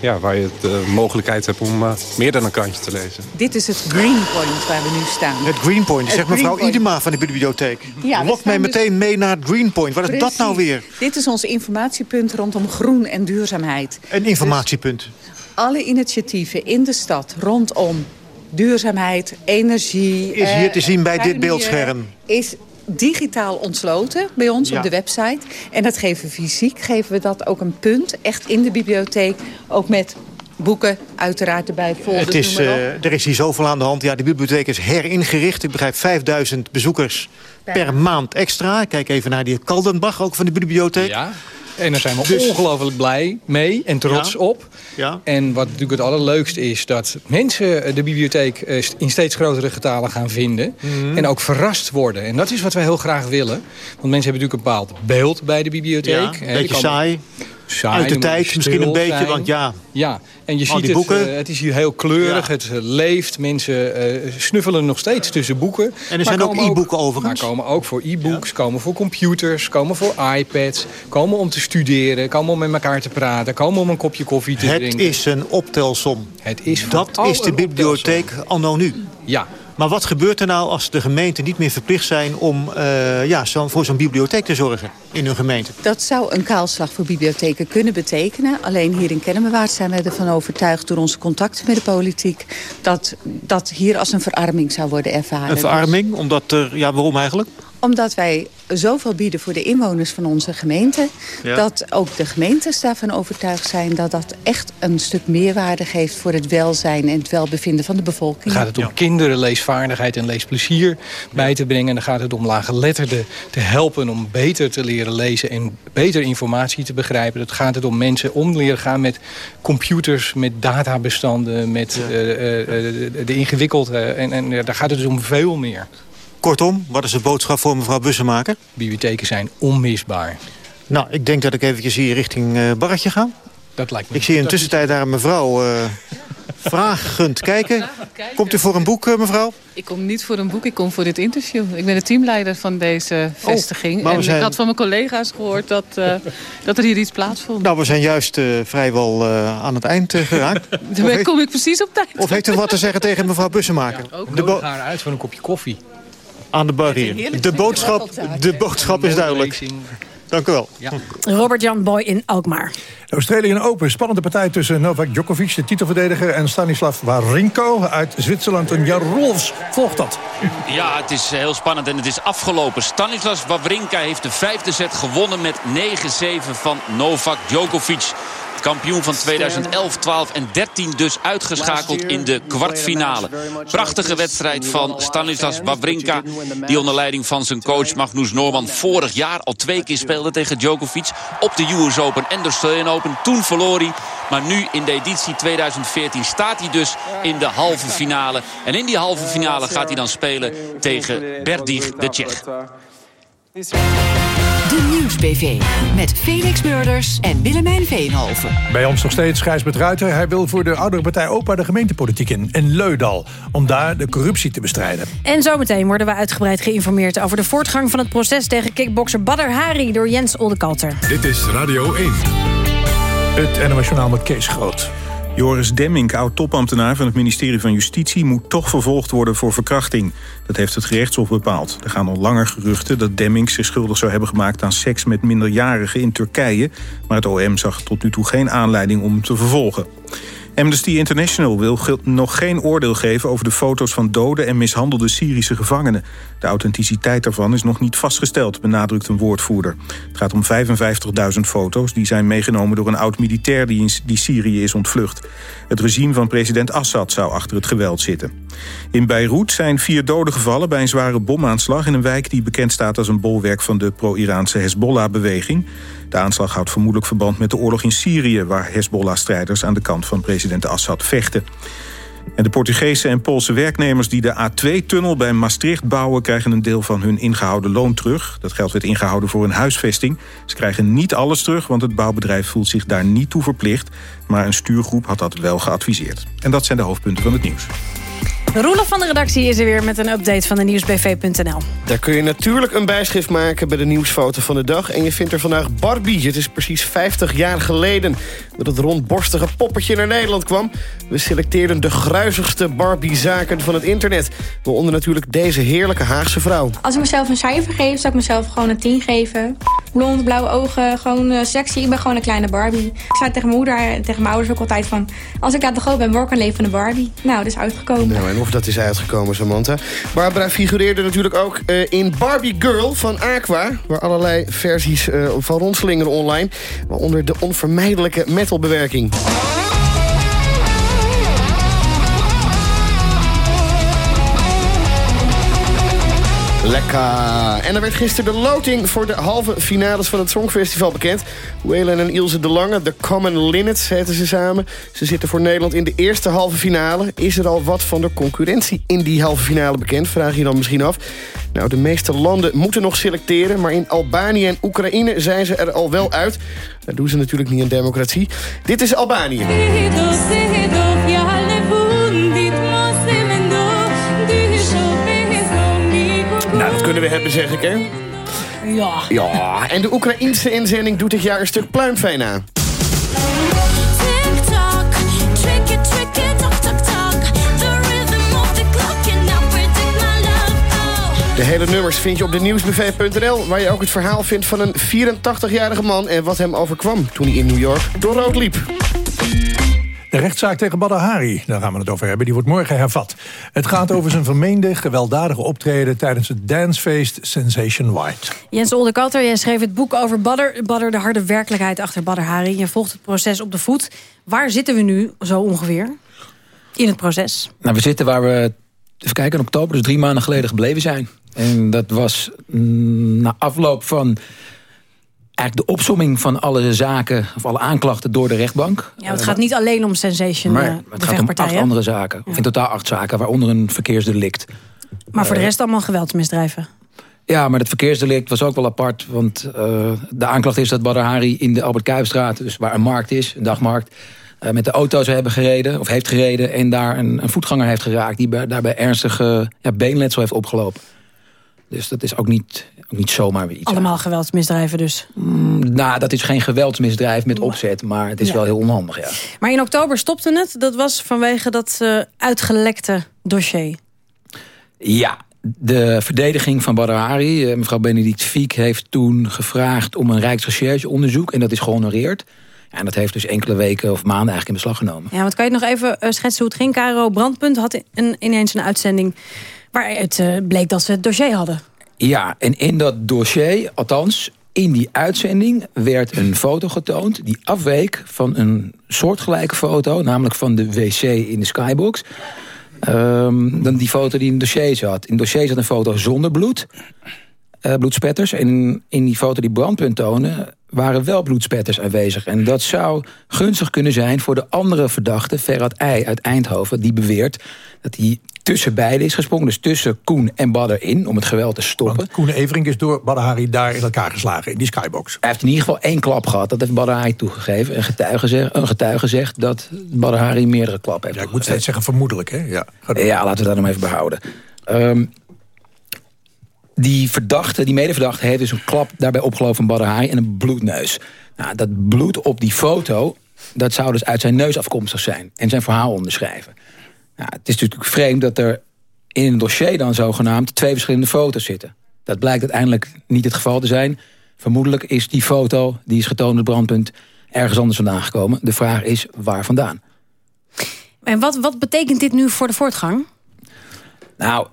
Speaker 23: ja, waar je de mogelijkheid hebt om eh, meer dan een krantje te lezen.
Speaker 24: Dit is het Greenpoint waar we nu staan.
Speaker 20: Het Greenpoint, zegt mevrouw
Speaker 24: Greenpoint.
Speaker 20: Idema van de bibliotheek.
Speaker 24: Ja,
Speaker 20: Lok mij
Speaker 24: dus-
Speaker 20: meteen mee naar het Greenpoint. Wat is dat nou weer?
Speaker 24: Dit is ons informatiepunt rondom groen en duurzaamheid.
Speaker 20: Een informatiepunt.
Speaker 24: Alle initiatieven in de stad rondom duurzaamheid, energie...
Speaker 20: Is hier
Speaker 24: eh,
Speaker 20: te zien bij dit beeldscherm.
Speaker 24: Is digitaal ontsloten bij ons
Speaker 20: Ja.
Speaker 24: op de website. En dat geven we fysiek, geven we dat ook een punt. Echt in de bibliotheek, ook met boeken uiteraard erbij. Folders,
Speaker 20: Het is, eh, er is hier zoveel aan de hand. Ja, de bibliotheek is heringericht. Ik begrijp 5000 bezoekers
Speaker 24: Per
Speaker 20: maand extra. Kijk even naar die Kaldenbach, ook van de bibliotheek.
Speaker 25: Ja, en daar zijn we
Speaker 20: Dus-
Speaker 25: ongelooflijk blij mee en trots
Speaker 20: Ja.
Speaker 25: op.
Speaker 20: Ja.
Speaker 25: En wat natuurlijk het allerleukste is... dat mensen eh, de bibliotheek eh, in steeds grotere getalen gaan vinden.
Speaker 20: Mhm.
Speaker 25: En ook verrast worden. En dat is wat wij heel graag willen. Want mensen hebben natuurlijk een bepaald beeld bij de bibliotheek.
Speaker 20: Ja, een beetje
Speaker 25: komen-
Speaker 20: saai.
Speaker 25: Saai,
Speaker 20: Uit de tijd misschien een beetje, want ja,
Speaker 25: Ja, en je ziet het,
Speaker 20: boeken.
Speaker 25: eh, het is hier heel kleurig, het eh, leeft. Mensen eh, snuffelen nog steeds tussen boeken.
Speaker 20: En er zijn ook e-boeken overigens.
Speaker 25: Maar komen ook voor e-books, komen voor computers, komen voor iPads. Komen om te studeren, komen om met elkaar te praten. Komen om een kopje koffie te
Speaker 20: Het
Speaker 25: drinken.
Speaker 20: is een optelsom.
Speaker 25: Het is
Speaker 20: Dat is de bibliotheek anno nu.
Speaker 25: Ja.
Speaker 20: Maar wat gebeurt er nou als de gemeenten niet meer verplicht zijn... om eh, ja, zo, voor zo'n bibliotheek te zorgen in hun gemeente?
Speaker 24: Dat zou een kaalslag voor bibliotheken kunnen betekenen. Alleen hier in Kennemerwaard zijn we ervan overtuigd... door onze contacten met de politiek... dat dat hier als een verarming zou worden ervaren.
Speaker 20: Een verarming, omdat er... Ja, waarom eigenlijk?
Speaker 24: Omdat wij zoveel bieden voor de inwoners van onze gemeente...
Speaker 20: Ja.
Speaker 24: dat ook de gemeentes daarvan overtuigd zijn... dat dat echt een stuk meerwaarde geeft voor het welzijn... en het welbevinden van de bevolking.
Speaker 25: Dan gaat het om kinderen leesvaardigheid en leesplezier bij te brengen. Dan gaat het om laaggeletterden te helpen om beter te leren lezen... en beter informatie te begrijpen. Dat gaat het om mensen om leren gaan met computers, met databestanden... met eh, eh, eh, de ingewikkelde... En, en ja, daar gaat het dus om veel meer.
Speaker 20: Kortom, wat is de boodschap voor mevrouw Bussemaker?
Speaker 25: Bibliotheken zijn onmisbaar.
Speaker 20: Nou, ik denk dat ik eventjes hier richting eh Barretje ga.
Speaker 25: Dat lijkt me
Speaker 20: Ik zie in de tussentijd daar een mevrouw eh vragend kijken. Komt u voor een boek, eh, mevrouw?
Speaker 26: Ik kom niet voor een boek, ik kom voor dit interview. Ik ben de teamleider van deze vestiging.
Speaker 20: maar we
Speaker 26: en
Speaker 20: zijn-
Speaker 26: ik had van mijn collega's gehoord dat, eh, dat er hier iets plaatsvond.
Speaker 20: Nou, we zijn juist eh, vrijwel eh, aan het eind geraakt. Heeft-
Speaker 26: kom ik precies op tijd.
Speaker 20: Of heeft u wat te zeggen tegen mevrouw Bussemaker?
Speaker 25: De nodig haar uit voor een kopje koffie.
Speaker 20: Aan de bar hier. De boodschap, de boodschap is duidelijk. Dank u wel.
Speaker 3: Robert-Jan Boy in Alkmaar.
Speaker 2: De Australian Open, spannende partij tussen Novak Djokovic, de titelverdediger... en Stanislav Wawrinko uit Zwitserland. En Jan Rolfs volgt dat.
Speaker 27: Ja, het is heel spannend en het is afgelopen. Stanislas Wawrinka heeft de vijfde set gewonnen met 9-7 van Novak Djokovic. Kampioen van 2011, 12 en 13 dus uitgeschakeld in de kwartfinale. Prachtige wedstrijd van Stanislas Wawrinka. Die onder leiding van zijn coach Magnus Norman vorig jaar al twee keer speelde tegen Djokovic. Op de US Open en de Australian Open. Toen verloor hij. Maar nu in de editie 2014 staat hij dus in de halve finale. En in die halve finale gaat hij dan spelen tegen Berdig de Tsjech.
Speaker 17: De Nieuws-PV. Met Felix Murders en Willemijn Veenhoven.
Speaker 2: Bij ons nog steeds Gijsbert Ruiter. Hij wil voor de oudere partij OPA de gemeentepolitiek in. In Leudal. Om daar de corruptie te bestrijden.
Speaker 3: En zometeen worden we uitgebreid geïnformeerd... over de voortgang van het proces tegen kickbokser Badr Hari... door Jens Oldekalter.
Speaker 1: Dit is Radio 1.
Speaker 2: Het NOS Journaal met Kees Groot.
Speaker 28: Joris Demming, oud-topambtenaar van het ministerie van Justitie... moet toch vervolgd worden voor verkrachting. Dat heeft het gerechtshof bepaald. Er gaan al langer geruchten dat Demming zich schuldig zou hebben gemaakt... aan seks met minderjarigen in Turkije. Maar het OM zag tot nu toe geen aanleiding om hem te vervolgen. Amnesty International wil nog geen oordeel geven over de foto's van dode en mishandelde Syrische gevangenen. De authenticiteit daarvan is nog niet vastgesteld, benadrukt een woordvoerder. Het gaat om 55.000 foto's die zijn meegenomen door een oud-militair die in die Syrië is ontvlucht. Het regime van president Assad zou achter het geweld zitten. In Beirut zijn vier doden gevallen bij een zware bomaanslag in een wijk die bekend staat als een bolwerk van de pro-Iraanse Hezbollah-beweging. De aanslag houdt vermoedelijk verband met de oorlog in Syrië... waar Hezbollah-strijders aan de kant van president Assad vechten. En de Portugese en Poolse werknemers die de A2-tunnel bij Maastricht bouwen... krijgen een deel van hun ingehouden loon terug. Dat geld werd ingehouden voor een huisvesting. Ze krijgen niet alles terug, want het bouwbedrijf voelt zich daar niet toe verplicht. Maar een stuurgroep had dat wel geadviseerd. En dat zijn de hoofdpunten van het nieuws.
Speaker 3: Roelof van de redactie is er weer met een update van de nieuwsbv.nl.
Speaker 29: Daar kun je natuurlijk een bijschrift maken bij de nieuwsfoto van de dag. En je vindt er vandaag Barbie. Het is precies 50 jaar geleden dat het rondborstige poppetje naar Nederland kwam. We selecteerden de gruizigste Barbie-zaken van het internet. Waaronder natuurlijk deze heerlijke Haagse vrouw.
Speaker 30: Als ik mezelf een cijfer geef, zou ik mezelf gewoon een 10 geven. Blond, blauwe ogen, gewoon eh, sexy. Ik ben gewoon een kleine Barbie. Ik zei tegen mijn moeder en tegen mijn ouders ook altijd van... als ik later groot ben, word ik een levende Barbie. Nou, dat is uitgekomen.
Speaker 29: Nou, of dat is uitgekomen, Samantha. Barbara figureerde natuurlijk ook eh, in Barbie Girl van Aqua... waar allerlei versies eh, van rondslingeren online. Waaronder de onvermijdelijke metalbewerking. Lekker. En er werd gisteren de loting voor de halve finales van het Songfestival bekend. Waylon en Ilse de Lange, de Common Linnets heten ze samen. Ze zitten voor Nederland in de eerste halve finale. Is er al wat van de concurrentie in die halve finale bekend? Vraag je dan misschien af. Nou, de meeste landen moeten nog selecteren... maar in Albanië en Oekraïne zijn ze er al wel uit. Dat doen ze natuurlijk niet in democratie. Dit is Albanië. Kunnen we hebben, zeg ik, hè?
Speaker 3: Ja.
Speaker 29: Ja, en de Oekraïense inzending doet dit jaar een stuk pluimveen aan. De hele nummers vind je op de nieuwsbv.nl... waar je ook het verhaal vindt van een 84-jarige man... en wat hem overkwam toen hij in New York door rood liep.
Speaker 2: De rechtszaak tegen Badr Hari, daar gaan we het over hebben, die wordt morgen hervat. Het gaat over zijn vermeende gewelddadige optreden tijdens het dancefeest Sensation White.
Speaker 3: Jens Oldekalter, jij schreef het boek over Badr, Badr, de harde werkelijkheid achter Badr Hari. Je volgt het proces op de voet. Waar zitten we nu zo ongeveer in het proces?
Speaker 16: Nou, we zitten waar we, even kijken, in oktober, dus drie maanden geleden gebleven zijn. En dat was mm, na afloop van eigenlijk de opsomming van alle zaken... of alle aanklachten door de rechtbank.
Speaker 3: Ja, het gaat niet alleen om Sensation,
Speaker 16: Maar
Speaker 3: eh,
Speaker 16: het
Speaker 3: de
Speaker 16: gaat om acht andere zaken. Of in totaal acht zaken, waaronder een verkeersdelict.
Speaker 3: Maar voor de rest allemaal geweldsmisdrijven.
Speaker 16: Ja, maar het verkeersdelict was ook wel apart. Want eh, de aanklacht is dat Badr Hari in de Albert Kuipstraat... dus waar een markt is, een dagmarkt... eh, met de auto zou hebben gereden, of heeft gereden... en daar een, een voetganger heeft geraakt... die bij- daarbij ernstige ja, beenletsel heeft opgelopen. Dus dat is ook niet, ook niet zomaar weer iets.
Speaker 3: Allemaal geweldsmisdrijven dus.
Speaker 16: Mm, nou, dat is geen geweldsmisdrijf met opzet... maar het is
Speaker 3: Ja.
Speaker 16: wel heel onhandig, ja.
Speaker 3: Maar in oktober stopte het. Dat was vanwege dat eh, uitgelekte dossier.
Speaker 16: Ja, de verdediging van Badr Hari, eh, mevrouw Benedict Fiek... heeft toen gevraagd om een rijksrechercheonderzoek... en dat is gehonoreerd. En dat heeft dus enkele weken of maanden eigenlijk in beslag genomen.
Speaker 3: Ja, want kan je nog even eh, schetsen hoe het ging? Caro Brandpunt had een, ineens een uitzending... waaruit eh, bleek dat ze het dossier hadden.
Speaker 16: Ja, en in dat dossier, althans in die uitzending werd een foto getoond... die afweek van een soortgelijke foto... namelijk van de wc in de skybox... Ehm, dan die foto die in het dossier zat. In het dossier zat een foto zonder bloed. eh, bloedspetters. En in die foto die brandpunt tonen... waren wel bloedspetters aanwezig. En dat zou gunstig kunnen zijn voor de andere verdachte... Ferhat Ei uit Eindhoven. Die beweert dat hij tussen beiden is gesprongen. Dus tussen Koen en Badder in. Om het geweld te stoppen.
Speaker 2: Koen Everink is door Badahari daar in elkaar geslagen, in die skybox.
Speaker 16: Hij heeft in ieder geval één klap gehad. Dat heeft Badahari toegegeven. Een getuige, zegt, een getuige zegt dat Badahari meerdere klappen heeft
Speaker 2: Ja, ik moet steeds zeggen vermoedelijk, hè? Ja.
Speaker 16: Ja, laten we dat nog even behouden. Ehm, die verdachte, die medeverdachte, heeft dus een klap daarbij opgelopen van Badahari en een bloedneus. Nou, dat bloed op die foto, dat zou dus uit zijn neus afkomstig zijn. En zijn verhaal onderschrijven. Nou, het is natuurlijk vreemd dat er in een dossier dan zogenaamd twee verschillende foto's zitten. Dat blijkt uiteindelijk niet het geval te zijn. Vermoedelijk is die foto, die is getoond op het brandpunt, ergens anders vandaan gekomen. De vraag is, waar vandaan?
Speaker 3: En wat, wat betekent dit nu voor de voortgang?
Speaker 16: Nou,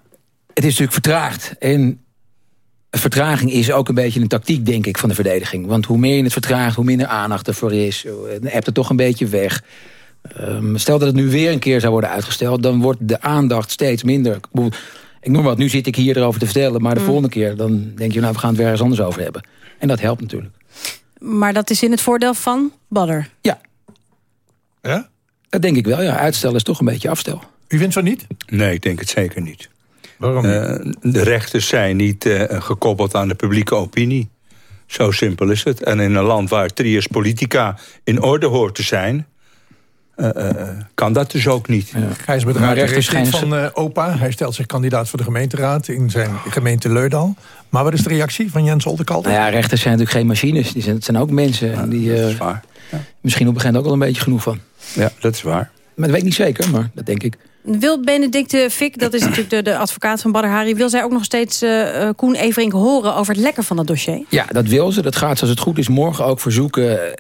Speaker 16: het is natuurlijk vertraagd. En vertraging is ook een beetje een tactiek, denk ik, van de verdediging. Want hoe meer je het vertraagt, hoe minder aandacht ervoor is. Dan hebt het toch een beetje weg. Ehm, stel dat het nu weer een keer zou worden uitgesteld... dan wordt de aandacht steeds minder. Ik noem wat, nu zit ik hier erover te vertellen... maar de
Speaker 3: Mm.
Speaker 16: volgende keer dan denk je, nou, we gaan het weer ergens anders over hebben. En dat helpt natuurlijk.
Speaker 3: Maar dat is in het voordeel van Badder.
Speaker 16: Ja.
Speaker 2: Ja?
Speaker 16: Dat denk ik wel, ja. Uitstel is toch een beetje afstel.
Speaker 2: U vindt zo niet?
Speaker 15: Nee, ik denk het zeker niet.
Speaker 2: Waarom
Speaker 15: Eh, de rechters zijn niet eh, gekoppeld aan de publieke opinie. Zo simpel is het. En in een land waar trias politica in orde hoort te zijn... eh, eh, kan dat dus ook niet.
Speaker 2: Ruiter
Speaker 15: rechters
Speaker 2: is lid
Speaker 15: schijnen
Speaker 2: van eh, OPA. Hij stelt zich kandidaat voor de gemeenteraad in zijn gemeente Leudal. Maar wat is de reactie van Jens Oldenkalter?
Speaker 16: Nou ja, rechters zijn natuurlijk geen machines. Die zijn, het zijn ook mensen. en die, eh, Misschien op een gegeven moment ook wel een beetje genoeg van.
Speaker 15: Ja, dat is waar.
Speaker 16: Maar dat weet ik niet zeker, maar dat denk ik.
Speaker 3: Wil Benedicte Fik, dat is natuurlijk de, de advocaat van Badr Hari... wil zij ook nog steeds eh, eh, Koen Everink horen over het lekken van dat dossier?
Speaker 16: Ja, dat wil ze. Dat gaat, zoals het goed is, morgen ook verzoeken...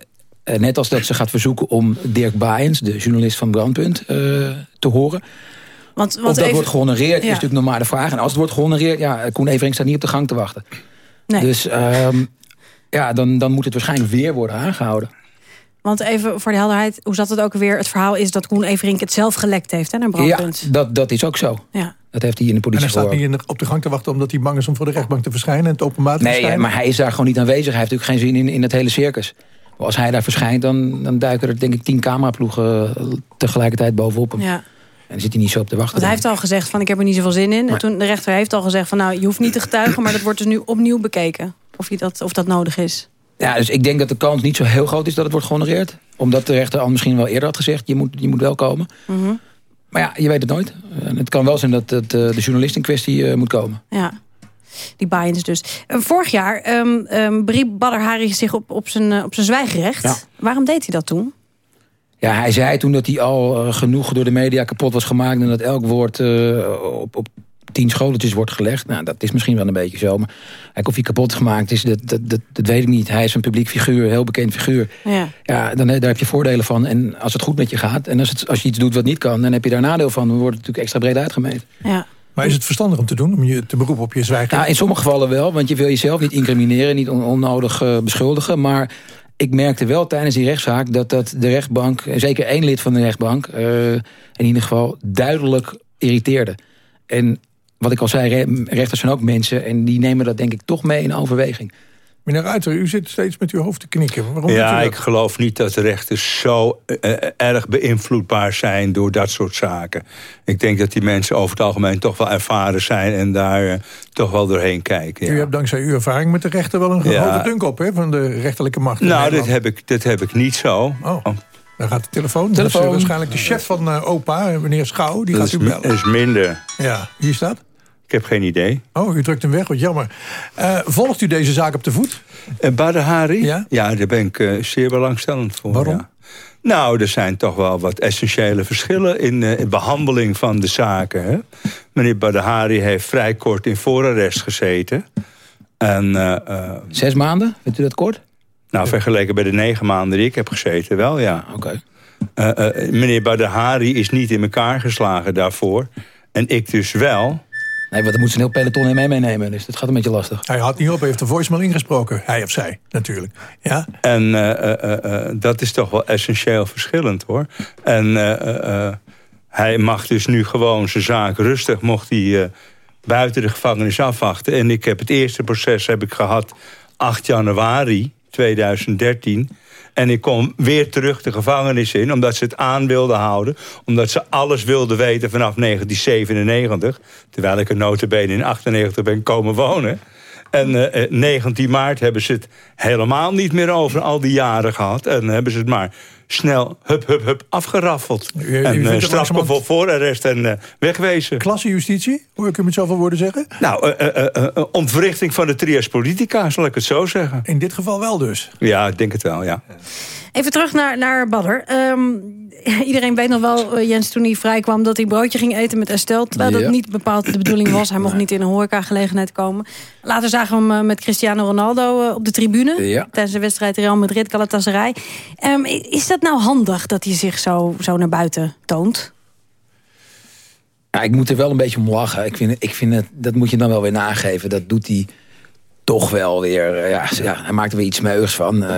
Speaker 16: eh, net als dat ze gaat verzoeken om Dirk Baaiens... de journalist van Brandpunt, eh, te horen.
Speaker 3: Want,
Speaker 16: of dat
Speaker 3: even-
Speaker 16: wordt gehonoreerd,
Speaker 3: Ja.
Speaker 16: is natuurlijk een normale vraag. En als het wordt gehonoreerd, ja, Koen Everink staat niet op de gang te wachten.
Speaker 3: Nee.
Speaker 16: Dus ehm, ja, dan, dan moet het waarschijnlijk weer worden aangehouden.
Speaker 3: Want even voor de helderheid, hoe zat het ook weer? Het verhaal is dat Koen Everink het zelf gelekt heeft hè, naar
Speaker 16: Ja,
Speaker 3: Brandpunt.
Speaker 16: dat, dat is ook zo.
Speaker 3: Ja.
Speaker 16: Dat heeft hij in de
Speaker 2: En
Speaker 16: politie
Speaker 2: hij staat niet in de- op de gang te wachten omdat hij bang is om voor de rechtbank te verschijnen en het openbaar te
Speaker 16: Nee,
Speaker 2: verschijnen?
Speaker 16: maar hij is daar gewoon niet aanwezig. Hij heeft natuurlijk geen zin in, in het hele circus. Als hij daar verschijnt, dan, dan duiken er denk ik tien cameraploegen eh, tegelijkertijd bovenop hem.
Speaker 3: Ja.
Speaker 16: En dan zit hij niet zo op te wachten.
Speaker 3: Want hij heeft al gezegd van ik heb er niet zoveel zin in. En toen de rechter heeft al gezegd van nou je hoeft niet te getuigen... maar dat wordt dus nu opnieuw bekeken. Of, je dat, of dat nodig is.
Speaker 16: Ja, dus ik denk dat de kans niet zo heel groot is dat het wordt gehonoreerd. Omdat de rechter al misschien wel eerder had gezegd, je moet, je moet wel komen.
Speaker 3: Mhm.
Speaker 16: Maar ja, je weet het nooit. En het kan wel zijn dat, dat eh, de journalist in kwestie eh, moet komen.
Speaker 3: Ja, die Bayens dus. Eh, vorig jaar ehm ehm, beriep Badr Hari zich op, op, zijn, eh, op zijn zwijgerecht.
Speaker 16: Ja.
Speaker 3: Waarom deed hij dat toen?
Speaker 16: Ja, hij zei toen dat hij al eh, genoeg door de media kapot was gemaakt... en dat elk woord eh, op, op tien scholetjes wordt gelegd. Nou, dat is misschien wel een beetje zo. Maar of hij kapot gemaakt is, dat, dat, dat, dat weet ik niet. Hij is een publiek figuur, een heel bekend figuur.
Speaker 3: Ja.
Speaker 16: Ja, dan, daar heb je voordelen van. En als het goed met je gaat... en als, het, als je iets doet wat niet kan... dan heb je daar nadeel van. Dan wordt het natuurlijk extra breed uitgemeten.
Speaker 3: Ja.
Speaker 2: Maar is het verstandig om te doen, om je te beroepen op je zwijgen?
Speaker 16: Nou, in sommige gevallen wel, want je wil jezelf niet incrimineren... niet on- onnodig eh, beschuldigen. Maar ik merkte wel tijdens die rechtszaak... dat, dat de rechtbank, zeker één lid van de rechtbank... eh, in ieder geval duidelijk irriteerde. En wat ik al zei, re- rechters zijn ook mensen... en die nemen dat denk ik toch mee in overweging.
Speaker 2: Meneer Ruiter, u zit steeds met uw hoofd te knikken. Waarom
Speaker 15: Ja,
Speaker 2: dat?
Speaker 15: ik geloof niet dat de rechters zo eh, eh, erg beïnvloedbaar zijn door dat soort zaken. Ik denk dat die mensen over het algemeen toch wel ervaren zijn en daar eh, toch wel doorheen kijken. ja.
Speaker 2: U hebt dankzij uw ervaring met de rechter wel een
Speaker 15: Ja.
Speaker 2: hoge dunk op hè, van de rechterlijke macht. in
Speaker 15: Nou, dat heb, ik, dat heb ik niet zo.
Speaker 2: Oh. Daar gaat de telefoon. Dat
Speaker 15: Telefoon.
Speaker 2: is eh, waarschijnlijk de chef van opa, meneer Schouw. Die
Speaker 15: Dat
Speaker 2: gaat
Speaker 15: is,
Speaker 2: u bellen.
Speaker 15: is minder.
Speaker 2: Ja, wie is dat?
Speaker 15: Ik heb geen idee.
Speaker 2: Oh, u drukt hem weg, wat jammer. Eh, volgt u deze zaak op de voet?
Speaker 15: En Badr Hari? Ja? daar ben ik eh, zeer belangstellend voor.
Speaker 2: Waarom?
Speaker 15: ja. Nou, er zijn toch wel wat essentiële verschillen in, eh, in behandeling van de zaken. Hè? Meneer Badr Hari heeft vrij kort in voorarrest gezeten. En, eh, eh,
Speaker 16: Zes maanden, vindt u dat kort?
Speaker 15: nou, vergeleken bij de negen maanden die ik heb gezeten, wel ja.
Speaker 16: Oké.
Speaker 15: Eh, eh, meneer Badr Hari is niet in elkaar geslagen daarvoor. En ik dus wel.
Speaker 16: Nee, want dan moet ze een heel peloton in mee meenemen. Dus dat gaat een beetje lastig.
Speaker 2: Hij had niet op, heeft de voicemail ingesproken. Hij of zij, natuurlijk. Ja?
Speaker 15: En eh, eh, eh, dat is toch wel essentieel verschillend, hoor. En eh, eh, eh, hij mag dus nu gewoon zijn zaak rustig... mocht hij eh, buiten de gevangenis afwachten. En ik heb het eerste proces heb ik gehad 8 januari 2013... En ik kom weer terug de gevangenis in, omdat ze het aan wilden houden. Omdat ze alles wilden weten vanaf 1997. Terwijl ik er notabene in 98 ben komen wonen. En eh, eh, 19 maart hebben ze het helemaal niet meer over al die jaren gehad. En hebben ze het maar snel hup, hup, hup afgeraffeld.
Speaker 2: u
Speaker 15: en uh, strafbaar voor voorarrest en eh, wegwezen.
Speaker 2: Klassenjustitie, hoor ik u met zoveel woorden zeggen?
Speaker 15: Nou, eh, ontwrichting van de trias politica, zal ik het zo zeggen.
Speaker 2: In dit geval wel dus.
Speaker 15: Ja, ik denk het wel, ja.
Speaker 3: Even terug naar, naar Badder. Ehm, iedereen weet nog wel, eh, Jens, toen hij vrijkwam... dat hij broodje ging eten met Estelle. Terwijl
Speaker 16: Ja.
Speaker 3: dat niet bepaald de bedoeling was. Hij mocht niet in een horecagelegenheid komen. Later zagen we hem eh, met Cristiano Ronaldo eh, op de tribune.
Speaker 16: Ja.
Speaker 3: Tijdens de wedstrijd Real Madrid, Galatasaray. Ehm, is dat nou handig dat hij zich zo, zo naar buiten toont?
Speaker 16: Ja, ik moet er wel een beetje om lachen. Ik vind, ik vind het, dat moet je dan wel weer nageven. Dat doet hij toch wel weer. eh, Ja, ja, hij maakt er weer iets smeuigs van. Eh,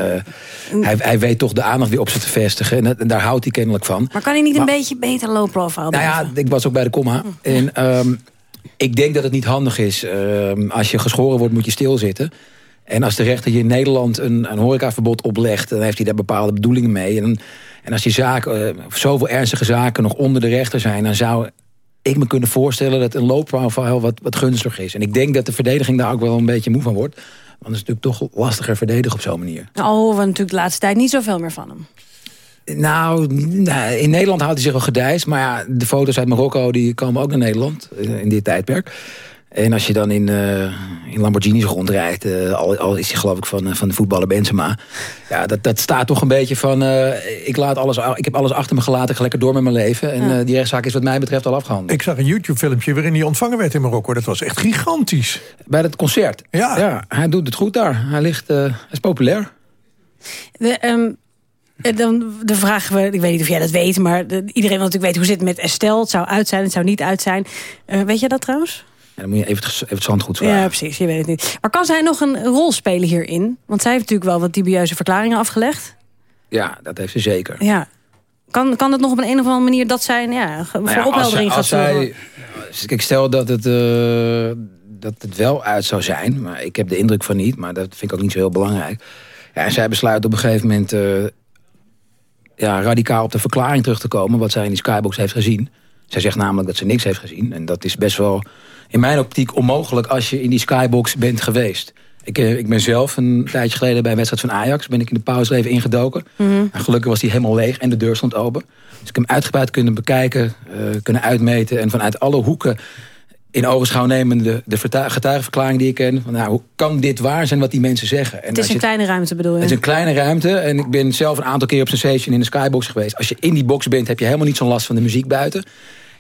Speaker 16: hij, hij weet toch de aandacht weer op zich te vestigen. En, daar houdt hij kennelijk van.
Speaker 3: Maar kan hij niet
Speaker 16: Maar-
Speaker 3: een beetje beter low profile
Speaker 16: Nou ja, ik was ook bij de comma. En ehm, ik denk dat het niet handig is. Ehm, als je geschoren wordt, moet je stilzitten. En als de rechter je in Nederland een, een horecaverbod oplegt... dan heeft hij daar bepaalde bedoelingen mee. En, en als die zaken, eh, zoveel ernstige zaken nog onder de rechter zijn... dan zou ik me kunnen voorstellen dat een low profile wat, wat gunstiger is. En ik denk dat de verdediging daar ook wel een beetje moe van wordt. Want het is natuurlijk toch lastiger verdedigen op zo'n manier.
Speaker 3: Al horen we natuurlijk de laatste tijd niet zoveel meer van hem.
Speaker 16: Nou, nou, in Nederland houdt hij zich al gedijst. Maar ja, de foto's uit Marokko die komen ook naar Nederland eh, in dit tijdperk. En als je dan in, eh, in Lamborghinis rondrijdt... eh, al, al is hij geloof ik van, eh, van de voetballer Benzema... ja, dat, dat staat toch een beetje van... eh, ik, laat alles, ik heb alles achter me gelaten, ik ga lekker door met mijn leven. En
Speaker 2: Ja.
Speaker 16: eh, die rechtszaak is wat mij betreft al afgehandeld.
Speaker 2: Ik zag een YouTube-filmpje waarin hij ontvangen werd in Marokko. Dat was echt gigantisch.
Speaker 16: Bij dat concert?
Speaker 2: Ja.
Speaker 16: hij doet het goed daar. Hij, ligt, eh, hij is populair.
Speaker 3: De, ehm, eh, dan de vraag, we- ik weet niet of jij dat weet... maar de- iedereen wil natuurlijk weten hoe zit het met Estelle. Het zou uit zijn, het zou niet uit zijn. Eh, weet je dat trouwens?
Speaker 16: Dan moet je even het, even het zandgoed vragen.
Speaker 3: Ja, precies, je weet het niet. Maar kan zij nog een rol spelen hierin? Want zij heeft natuurlijk wel wat dubieuze verklaringen afgelegd.
Speaker 16: Ja, dat heeft ze zeker.
Speaker 3: Ja. Kan, kan het nog op een, een of andere manier dat zij ja,
Speaker 16: Nou
Speaker 3: voor
Speaker 16: ja,
Speaker 3: opheldering gaat
Speaker 16: als, zij-
Speaker 3: zorgen?
Speaker 16: als zij- Ik stel dat het, eh, dat het wel uit zou zijn. Maar ik heb de indruk van niet. Maar dat vind ik ook niet zo heel belangrijk. Ja, en zij besluit op een gegeven moment... eh, ja, radicaal op de verklaring terug te komen... wat zij in die skybox heeft gezien. Zij zegt namelijk dat ze niks heeft gezien. En dat is best wel in mijn optiek onmogelijk... als je in die skybox bent geweest. Ik, eh, ik ben zelf een tijdje geleden bij een wedstrijd van Ajax... ben ik in de pauze even ingedoken.
Speaker 3: Mhm.
Speaker 16: En gelukkig was die helemaal leeg en de deur stond open. Dus ik heb hem uitgebreid kunnen bekijken, eh, kunnen uitmeten... en vanuit alle hoeken in ogenschouw nemen de, getuigenverklaring die ik ken. Van, nou, hoe kan dit waar zijn wat die mensen zeggen? En
Speaker 3: Het is een
Speaker 16: je-
Speaker 3: kleine ruimte bedoel je?
Speaker 16: het is een kleine ruimte en ik ben zelf een aantal keer op Sensation in de Skybox geweest. Als je in die box bent, heb je helemaal niet zo'n last van de muziek buiten.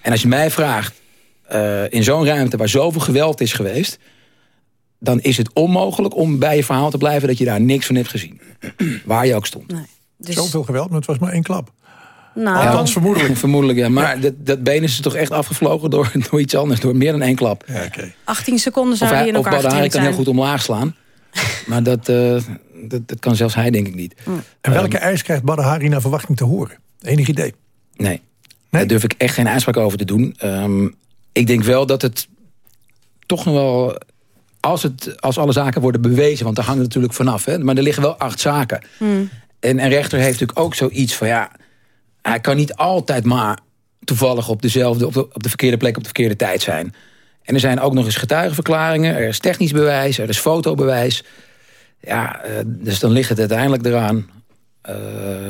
Speaker 16: En als je mij vraagt, eh, in zo'n ruimte waar zoveel geweld is geweest... dan is het onmogelijk om bij je verhaal te blijven... dat je daar niks van hebt gezien. waar je ook stond.
Speaker 3: Dus-
Speaker 2: Zoveel geweld, maar het was maar één klap.
Speaker 3: Nou,
Speaker 2: Althans, vermoedelijk.
Speaker 16: Vermoedelijk, ja. Maar dat, dat been is er toch echt afgevlogen door, door iets anders. Door meer dan één klap.
Speaker 3: 18 seconden
Speaker 16: Of,
Speaker 3: zou
Speaker 16: hij,
Speaker 3: in
Speaker 16: of
Speaker 3: elkaar
Speaker 16: Badr Hari
Speaker 3: getraind
Speaker 16: kan heel
Speaker 3: zijn.
Speaker 16: goed omlaag slaan. maar dat, eh, dat, dat kan zelfs hij denk ik niet.
Speaker 2: En welke eis krijgt Badr Hari naar verwachting te horen? Enig idee?
Speaker 16: Nee. Daar durf ik echt geen uitspraak over te doen. Ehm, ik denk wel dat het toch nog wel... Als, het, als alle zaken worden bewezen, want daar hangt het natuurlijk vanaf. Hè, maar er liggen wel acht zaken.
Speaker 3: Hmm.
Speaker 16: En een rechter heeft natuurlijk ook zoiets van... ja, hij kan niet altijd maar toevallig op dezelfde... op de, op de verkeerde plek op de verkeerde tijd zijn. En er zijn ook nog eens getuigenverklaringen. Er is technisch bewijs, er is fotobewijs. Ja, eh, dus dan ligt het uiteindelijk eraan... eh,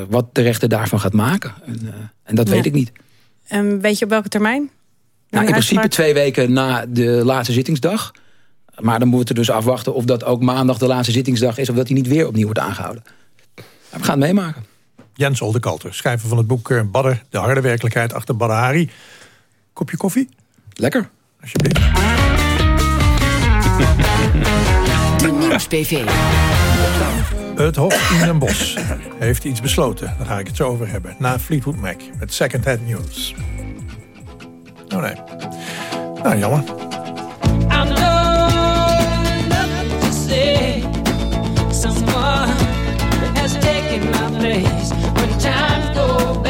Speaker 16: wat de rechter daarvan gaat maken. En, eh, en dat
Speaker 3: Ja.
Speaker 16: weet ik niet.
Speaker 3: En weet je op welke termijn?
Speaker 16: Nou,
Speaker 3: Een
Speaker 16: in principe
Speaker 3: uitspraak?
Speaker 16: twee weken na de laatste zittingsdag. Maar dan moeten we dus afwachten of dat ook maandag de laatste zittingsdag is... of dat hij niet weer opnieuw wordt aangehouden. Maar we gaan het meemaken.
Speaker 2: Jens Oldekalter, schrijver van het boek eh, Badr, de harde werkelijkheid achter Badr Hari. Kopje koffie?
Speaker 16: Lekker.
Speaker 2: Alsjeblieft.
Speaker 17: De Nieuws-PV.
Speaker 2: Het Hof in Den Bosch heeft iets besloten. Daar ga ik het zo over hebben. Na Fleetwood Mac met Second Hand News. No, nej. Där ja.
Speaker 3: Someone has taken my place when times go.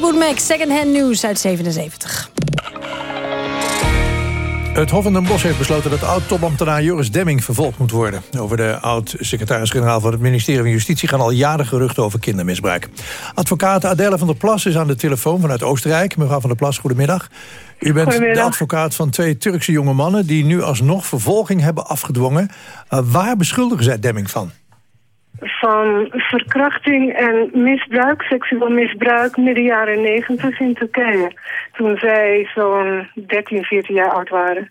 Speaker 3: Fleetwood Mac, Second Hand News uit 77.
Speaker 2: Het Hof van den Bosch heeft besloten dat oud-topambtenaar Joris Demming vervolgd moet worden. Over de oud-secretaris-generaal van het ministerie van Justitie gaan al jaren geruchten over kindermisbruik. Advocaat Adèle van der Plas is aan de telefoon vanuit Oostenrijk. Mevrouw van der Plas, goedemiddag. U bent de advocaat van twee Turkse jonge mannen die nu alsnog vervolging hebben afgedwongen. Uh, waar beschuldigen zij Demming van?
Speaker 31: Van verkrachting en misbruik, seksueel misbruik, midden jaren negentig in Turkije. Toen zij zo'n 13, 14 jaar oud waren.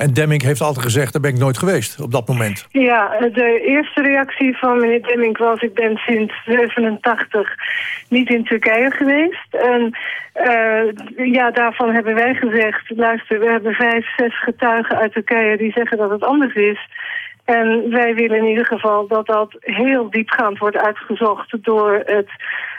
Speaker 2: En Demming heeft altijd gezegd, daar ben ik nooit geweest op dat moment.
Speaker 31: Ja, de eerste reactie van meneer Demming was... ik ben sinds 87 niet in Turkije geweest. En eh, ja, daarvan hebben wij gezegd... luister, we hebben vijf, zes getuigen uit Turkije... die zeggen dat het anders is. En wij willen in ieder geval dat dat heel diepgaand wordt uitgezocht... door het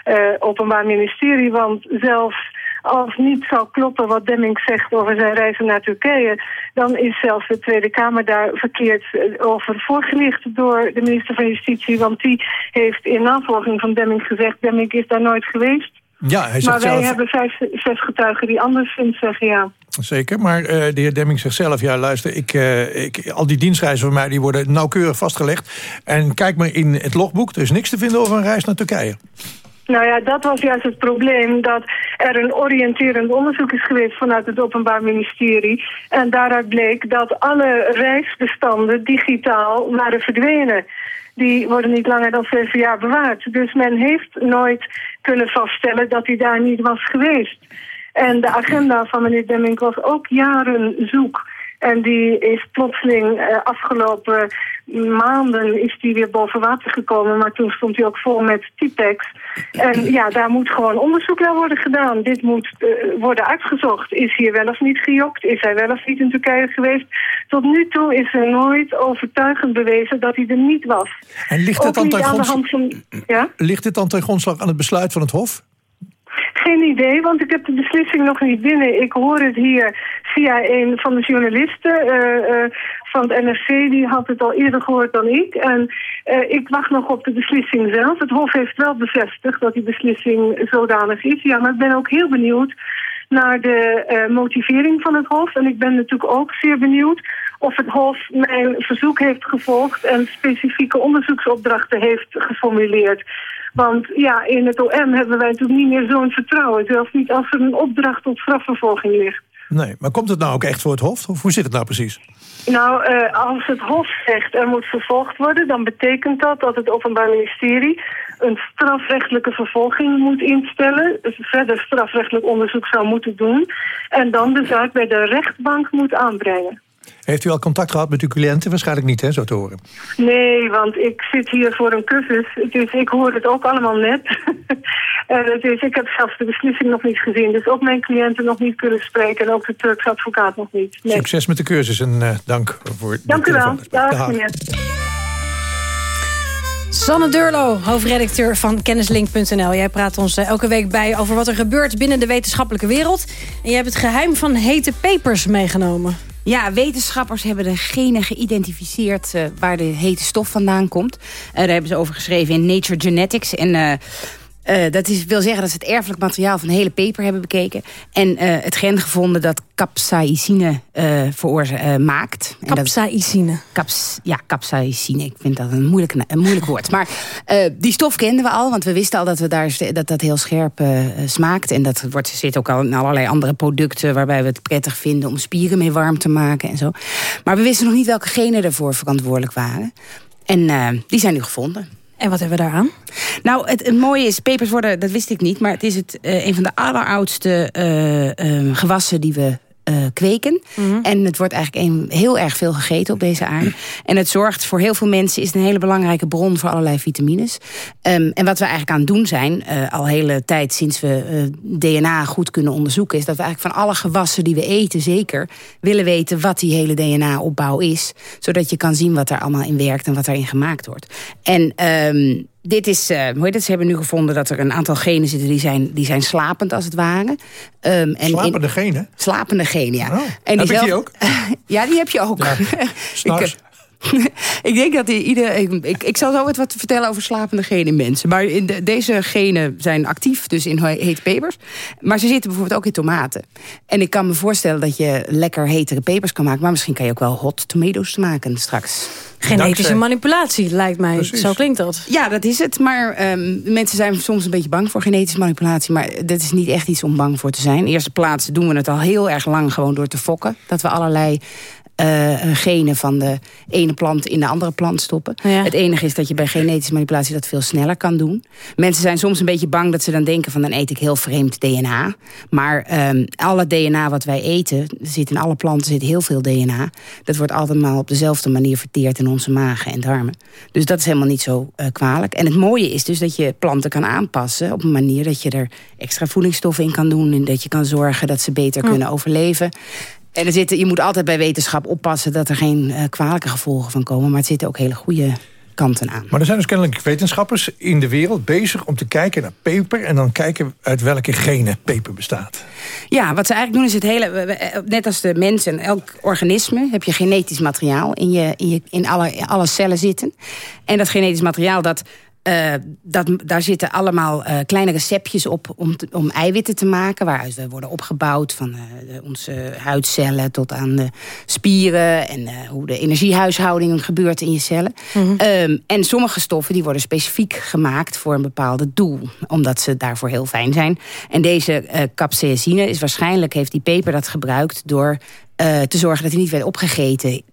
Speaker 31: eh, Openbaar Ministerie. Want zelfs als niet zou kloppen wat Demming zegt over zijn reizen naar Turkije... dan is zelfs de Tweede Kamer daar verkeerd eh, over voorgelicht door de minister van Justitie. Want die heeft in navolging van Demming gezegd... Demming is daar nooit geweest.
Speaker 2: Ja, hij zegt
Speaker 31: maar wij
Speaker 2: zelf...
Speaker 31: hebben vijf, zes getuigen die anders vinden, zeggen ja.
Speaker 2: Zeker, maar eh, de heer Demming zegt zelf... ja, luister, ik, eh, ik, al die dienstreizen van mij die worden nauwkeurig vastgelegd. En kijk maar in het logboek, er is niks te vinden over een reis naar Turkije.
Speaker 31: Nou ja, dat was juist het probleem. Dat er een oriënterend onderzoek is geweest vanuit het Openbaar Ministerie. En daaruit bleek dat alle reisbestanden digitaal waren verdwenen. Die worden niet langer dan zeven jaar bewaard. Dus men heeft nooit kunnen vaststellen dat hij daar niet was geweest. En de agenda van meneer Demming was ook jaren zoek. En die is plotseling eh, afgelopen maanden is die weer boven water gekomen. Maar toen stond hij ook vol met typex. En ja, daar moet gewoon onderzoek naar worden gedaan. Dit moet eh, worden uitgezocht. Is hier wel of niet gejokt? Is hij wel of niet in Turkije geweest? Tot nu toe is er nooit overtuigend bewezen dat hij er niet was.
Speaker 2: En ligt het dan ten
Speaker 31: van... Ja?
Speaker 2: Ligt dit dan ten grondslag aan het besluit van het Hof?
Speaker 31: Geen idee, want ik heb de beslissing nog niet binnen. Ik hoor het hier via een van de journalisten eh, eh, van het NRC. Die had het al eerder gehoord dan ik. En eh, ik wacht nog op de beslissing zelf. Het Hof heeft wel bevestigd dat die beslissing zodanig is. Ja, maar ik ben ook heel benieuwd naar de eh, motivering van het Hof. En ik ben natuurlijk ook zeer benieuwd of het Hof mijn verzoek heeft gevolgd... en specifieke onderzoeksopdrachten heeft geformuleerd. Want ja, in het OM hebben wij natuurlijk niet meer zo'n vertrouwen. Zelfs niet als er een opdracht tot strafvervolging ligt.
Speaker 2: Nee, maar komt het nou ook echt voor het Hof? Of hoe zit het nou precies?
Speaker 31: Nou, eh, als het Hof zegt er moet vervolgd worden... dan betekent dat dat het Openbaar Ministerie... een strafrechtelijke vervolging moet instellen. Dus verder strafrechtelijk onderzoek zou moeten doen. En dan de zaak bij de rechtbank moet aanbrengen.
Speaker 2: Heeft u al contact gehad met uw cliënten? Waarschijnlijk niet, hè, zo te horen.
Speaker 31: Nee, want ik zit hier voor een cursus. Dus ik hoor het ook allemaal net. En het is, ik heb zelfs de beslissing nog niet gezien. Dus ook mijn cliënten nog niet kunnen spreken. En ook de Turkse advocaat nog niet. Nee.
Speaker 2: Succes met de cursus en eh, dank voor de
Speaker 31: Dank u wel. Dag, meneer.
Speaker 3: Sanne Durlo, hoofdredacteur van kennislink.nl. Jij praat ons eh, elke week bij over wat er gebeurt binnen de wetenschappelijke wereld. En je hebt het geheim van hete pepers meegenomen.
Speaker 32: Ja, wetenschappers hebben degene geïdentificeerd eh, waar de hete stof vandaan komt. Eh, daar hebben ze over geschreven in Nature Genetics. En eh, dat is, wil zeggen dat ze het erfelijk materiaal van de hele peper hebben bekeken. En eh, het gen gevonden dat capsaicine veroorza- eh, maakt. En dat-
Speaker 3: Capsaicine.
Speaker 32: Caps, ja, capsaicine. Ik vind dat een moeilijk, een moeilijk woord. Maar die stof kenden we al, want we wisten al dat we daar, dat, dat heel scherp smaakt. En dat wordt, zit ook al in allerlei andere producten... waarbij we het prettig vinden om spieren mee warm te maken en zo. Maar we wisten nog niet welke genen ervoor verantwoordelijk waren. En die zijn nu gevonden.
Speaker 3: En wat hebben we daaraan?
Speaker 32: Nou, het, mooie is, pepers worden, dat wist ik niet... maar het is het, eh, een van de alleroudste eh, eh, gewassen die we eh, kweken. En het wordt eigenlijk een, heel erg veel gegeten op deze aarde. En het zorgt voor heel veel mensen... is het een hele belangrijke bron voor allerlei vitamines. Ehm, en wat we eigenlijk aan het doen zijn... eh, al hele tijd sinds we eh, DNA goed kunnen onderzoeken... is dat we eigenlijk van alle gewassen die we eten zeker... willen weten wat die hele DNA-opbouw is. Zodat je kan zien wat er allemaal in werkt... en wat erin gemaakt wordt. En... ehm, dit is, eh, hoe heet het? Ze hebben nu gevonden dat er een aantal genen zitten die zijn, die zijn slapend als het ware. Ehm, en
Speaker 2: Slapende
Speaker 32: in-
Speaker 2: genen?
Speaker 32: Slapende genen, ja.
Speaker 2: Oh,
Speaker 32: en
Speaker 2: heb ik die
Speaker 32: zelf-
Speaker 2: ook?
Speaker 32: ja, die heb je ook.
Speaker 2: s'nachts?
Speaker 32: Ik, denk dat ieder. Ik, ik, ik zal zo wat, wat vertellen over slapende genen in mensen. Maar in de, deze genen zijn actief, dus in hete pepers. Maar ze zitten bijvoorbeeld ook in tomaten. En ik kan me voorstellen dat je lekker hetere pepers kan maken. Maar misschien kan je ook wel hot tomatoes maken straks.
Speaker 3: Genetische manipulatie, lijkt mij. Zo klinkt dat.
Speaker 32: Ja, dat is het. Maar um, mensen zijn soms een beetje bang voor genetische manipulatie. Maar dat is niet echt iets om bang voor te zijn. In eerste plaats doen we het al heel erg lang gewoon door te fokken. Dat we allerlei uh, genen van de ene plant in de andere plant stoppen. Het enige is dat je bij genetische manipulatie dat veel sneller kan doen. Mensen zijn soms een beetje bang dat ze dan denken van dan eet ik heel vreemd DNA. Maar um, alle DNA wat wij eten, zit in alle planten zit heel veel DNA. Dat wordt allemaal op dezelfde manier verteerd in onze magen en darmen. Dus dat is helemaal niet zo uh, kwalijk. En het mooie is dus dat je planten kan aanpassen op een manier dat je er extra voedingsstoffen in kan doen. En dat je kan zorgen dat ze beter kunnen overleven. En er zitten, je moet altijd bij wetenschap oppassen dat er geen uh, kwalijke gevolgen van komen. Maar het zitten ook hele goede kanten aan.
Speaker 2: Maar er zijn dus kennelijk wetenschappers in de wereld bezig om te kijken naar peper... en dan kijken uit welke genen peper bestaat.
Speaker 32: Ja, wat ze eigenlijk doen is het hele... Net als de mens en elk organisme heb je genetisch materiaal in, je, in, je, in alle, alle cellen zitten. En dat genetisch materiaal dat uh, dat, daar zitten allemaal uh, kleine receptjes op om, om eiwitten te maken... waaruit we worden opgebouwd van uh, de, onze huidcellen tot aan de spieren... en hoe de energiehuishouding gebeurt in je cellen. Mm -hmm. um, en sommige stoffen die worden specifiek gemaakt voor een bepaald doel... omdat ze daarvoor heel fijn zijn. En deze capsaicine is waarschijnlijk... heeft die peper dat gebruikt door te zorgen dat hij niet werd opgegeten...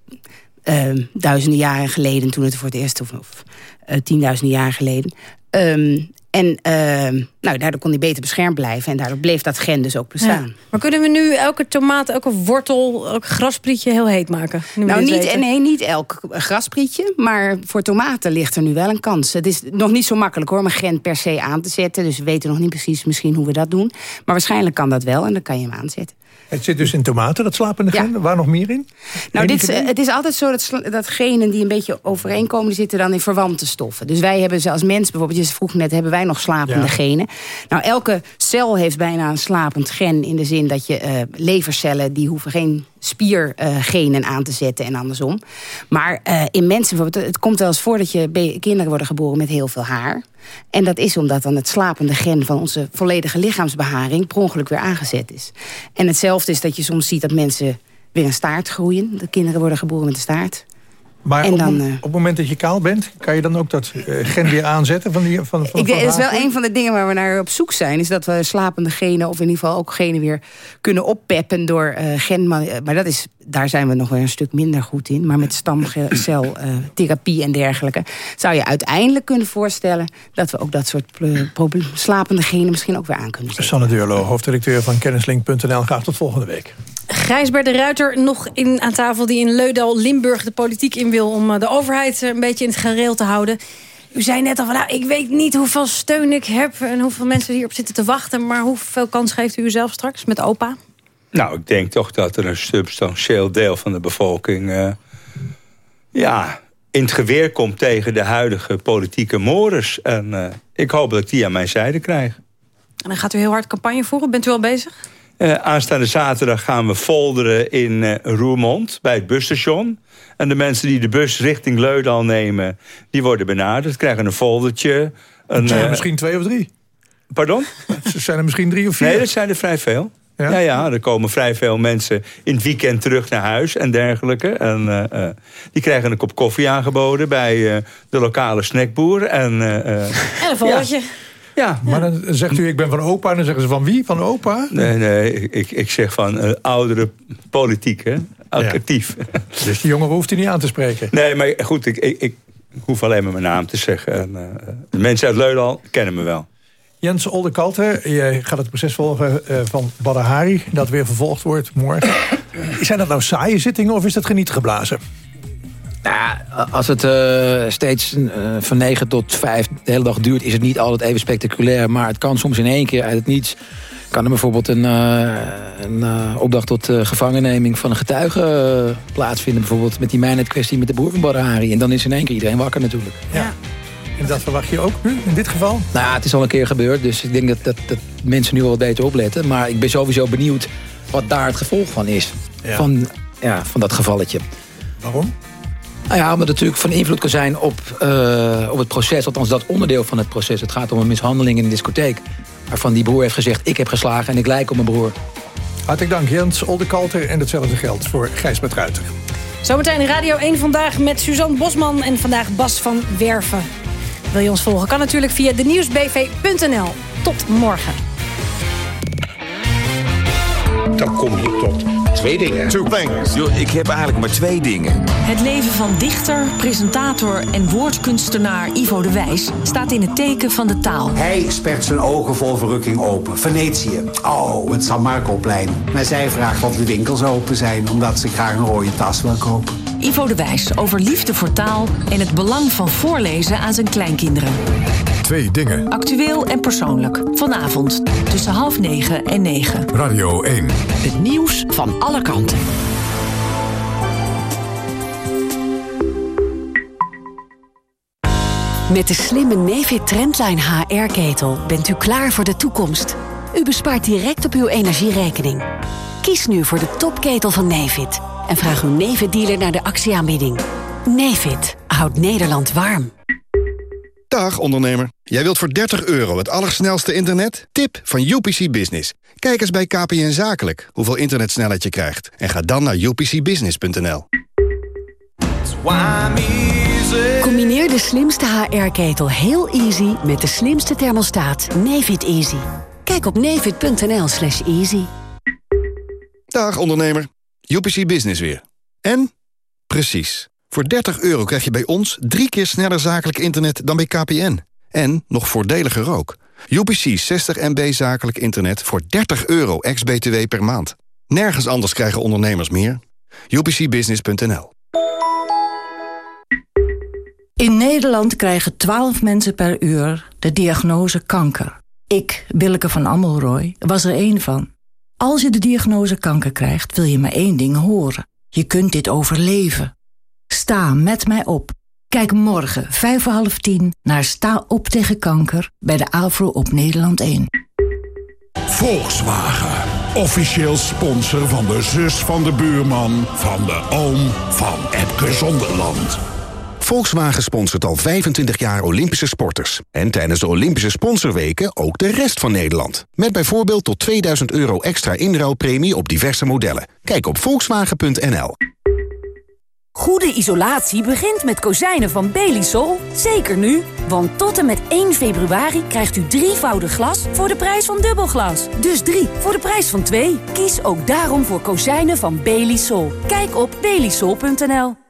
Speaker 32: Ehm, duizenden jaren geleden, toen het voor het eerst... of, of uh, tienduizenden jaar geleden. Um, en uh, nou, daardoor kon hij beter beschermd blijven. En daardoor bleef dat gen dus ook bestaan. Ja.
Speaker 3: Maar kunnen we nu elke tomaat, elke wortel, elk grasprietje heel heet maken?
Speaker 32: Nou, niet, nee, niet elk grasprietje. Maar voor tomaten ligt er nu wel een kans. Het is nog niet zo makkelijk hoor, om een gen per se aan te zetten. Dus we weten nog niet precies misschien hoe we dat doen. Maar waarschijnlijk kan dat wel en dan kan je hem aanzetten.
Speaker 2: Het zit dus in tomaten, dat slapende gen. Ja. Waar nog meer in?
Speaker 32: Nou, dit, het is altijd zo dat, dat genen die een beetje overeenkomen... die zitten dan in verwante stoffen. Dus wij hebben ze als mens, bijvoorbeeld, je vroeg net... hebben wij nog slapende ja. genen. Nou, elke cel heeft bijna een slapend gen... in de zin dat je uh, levercellen, die hoeven geen spiergenen aan te zetten en andersom. Maar uh, in mensen bijvoorbeeld, het komt wel eens voor dat je kinderen worden geboren met heel veel haar. En dat is omdat dan het slapende gen van onze volledige lichaamsbeharing per ongeluk weer aangezet is. En hetzelfde is dat je soms ziet dat mensen weer een staart groeien. De kinderen worden geboren met een staart.
Speaker 2: Maar en op, dan, op het moment dat je kaal bent, kan je dan ook dat uh, gen weer aanzetten? Van die, van, van,
Speaker 32: ik denk, het is wel een van de dingen waar we naar op zoek zijn. Is dat we slapende genen, of in ieder geval ook genen weer kunnen oppeppen door uh, gen. Maar dat is, daar zijn we nog weer een stuk minder goed in. Maar met stamceltherapie uh, en dergelijke zou je uiteindelijk kunnen voorstellen dat we ook dat soort slapende genen misschien ook weer aan kunnen zetten.
Speaker 2: Sanne Deurlo, hoofddirecteur van kennislink.nl. Graag tot volgende week.
Speaker 3: Gijsbert de Ruiter nog in, aan tafel die in Leudal, Limburg de politiek in wil... om de overheid een beetje in het gareel te houden. U zei net al van, nou, ik weet niet hoeveel steun ik heb... en hoeveel mensen hierop zitten te wachten... maar hoeveel kans geeft u zelf straks met opa?
Speaker 15: Nou, ik denk toch dat er een substantieel deel van de bevolking... Uh, ja, in het geweer komt tegen de huidige politieke mores. En uh, ik hoop dat ik die aan mijn zijde krijg.
Speaker 3: En dan gaat u heel hard campagne voeren. Bent u al bezig?
Speaker 15: Uh, aanstaande zaterdag gaan we folderen in Roermond bij het busstation. En de mensen die de bus richting Leudal nemen, die worden benaderd. Krijgen een foldertje. Een,
Speaker 2: zijn er uh, misschien twee of drie?
Speaker 15: Pardon?
Speaker 2: zijn er misschien drie of vier?
Speaker 15: Nee, dat zijn er vrij veel. Ja? ja, ja, er komen vrij veel mensen in het weekend terug naar huis en dergelijke. En uh, die krijgen een kop koffie aangeboden bij uh, de lokale snackboer. En,
Speaker 3: en een volgetje.
Speaker 15: Ja. Ja.
Speaker 2: Maar dan zegt u, ik ben van opa. En dan zeggen ze van wie? Van opa?
Speaker 15: Nee, nee. Ik, ik zeg van uh, oudere politiek, hè. Actief.
Speaker 2: Ja. Dus die jongen hoeft u niet aan te spreken?
Speaker 15: Nee, maar goed, ik, ik, ik hoef alleen maar mijn naam te zeggen. En, uh, de mensen uit Leudal kennen me wel.
Speaker 2: Jens Oldekalter, je gaat het proces volgen uh, van Badr Hari... dat weer vervolgd wordt morgen. Zijn dat nou saaie zittingen of is dat geniet geblazen?
Speaker 16: Ja, als het uh, steeds uh, van 9 tot 5 de hele dag duurt... is het niet altijd even spectaculair. Maar het kan soms in één keer uit het niets... kan er bijvoorbeeld een, uh, een opdracht tot gevangenneming van een getuige plaatsvinden. Bijvoorbeeld met die mijnheid-kwestie met de boer van Badahari. En dan is in één keer iedereen wakker natuurlijk.
Speaker 2: Ja. En dat verwacht je ook nu, in dit geval?
Speaker 16: Nou ja, het is al een keer gebeurd. Dus ik denk dat, dat, dat mensen nu wel wat beter opletten. Maar ik ben sowieso benieuwd wat daar het gevolg van is.
Speaker 2: Ja.
Speaker 16: Van, ja, van dat gevalletje.
Speaker 2: Waarom?
Speaker 16: Nou ja, omdat het natuurlijk van invloed kan zijn op, uh, op het proces. Althans, dat onderdeel van het proces. Het gaat om een mishandeling in een discotheek. Waarvan die broer heeft gezegd, ik heb geslagen en ik lijk op mijn broer.
Speaker 2: Hartelijk dank Jens Oldekalter. En hetzelfde geldt voor Gijsbert Ruiter.
Speaker 3: Zometeen Radio 1 vandaag met Suzanne Bosman en vandaag Bas van Werven. Wil je ons volgen? Kan natuurlijk via de nieuwsbv.nl. Tot morgen.
Speaker 33: Dan kom je tot twee dingen.
Speaker 34: Two things. Yo, ik heb eigenlijk maar twee dingen.
Speaker 35: Het leven van dichter, presentator en woordkunstenaar Ivo de Wijs... staat in het teken van de taal.
Speaker 36: Hij spert zijn ogen vol verrukking open. Venetië. Oh, het San Marcoplein. Maar zij vraagt of de winkels open zijn... omdat ze graag een rode tas wil kopen.
Speaker 35: Ivo de Wijs over liefde voor taal... en het belang van voorlezen aan zijn kleinkinderen.
Speaker 1: Twee dingen.
Speaker 35: Actueel en persoonlijk. Vanavond tussen half negen en negen.
Speaker 1: Radio 1.
Speaker 37: Het nieuws van alle kanten.
Speaker 38: Met de slimme Nefit Trendline HR-ketel bent u klaar voor de toekomst. U bespaart direct op uw energierekening. Kies nu voor de topketel van Nefit en vraag uw Nefit-dealer naar de actieaanbieding. Nefit houdt Nederland warm.
Speaker 39: Dag ondernemer. Jij wilt voor 30 euro het allersnelste internet? Tip van UPC Business. Kijk eens bij KPN Zakelijk hoeveel internetsnelheid je krijgt. En ga dan naar upcbusiness.nl.
Speaker 38: Combineer de slimste HR-ketel heel easy met de slimste thermostaat Nefit Easy. Kijk op nefit.nl slash easy.
Speaker 39: Dag ondernemer. UPC Business weer. En? Precies. Voor 30 euro krijg je bij ons drie keer sneller zakelijk internet dan bij KPN. En nog voordeliger ook. UPC 60 MB zakelijk internet voor 30 euro ex-BTW per maand. Nergens anders krijgen ondernemers meer. UPCbusiness.nl
Speaker 12: In Nederland krijgen 12 mensen per uur de diagnose kanker. Ik, Willeke van Ammelrooy, was er één van. Als je de diagnose kanker krijgt, wil je maar één ding horen. Je kunt dit overleven. Sta met mij op. Kijk morgen, vijf voor half tien, naar Sta op tegen kanker... bij de AVRO op Nederland 1.
Speaker 40: Volkswagen. Officieel sponsor van de zus van de buurman... van de oom van Epke Zonderland.
Speaker 41: Volkswagen sponsort al 25 jaar Olympische sporters. En tijdens de Olympische sponsorweken ook de rest van Nederland. Met bijvoorbeeld tot 2000 euro extra inruilpremie op diverse modellen. Kijk op volkswagen.nl.
Speaker 42: Goede isolatie begint met kozijnen van Belisol. Zeker nu, want tot en met 1 februari krijgt u drievoudig glas voor de prijs van dubbelglas. Dus drie voor de prijs van twee. Kies ook daarom voor kozijnen van Belisol. Kijk op belisol.nl.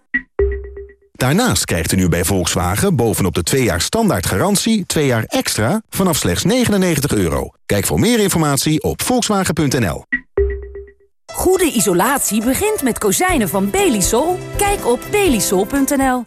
Speaker 41: Daarnaast krijgt u nu bij Volkswagen bovenop de 2 jaar standaard garantie 2 jaar extra vanaf slechts 99 euro. Kijk voor meer informatie op volkswagen.nl.
Speaker 42: Goede isolatie begint met kozijnen van Belisol. Kijk op belisol.nl.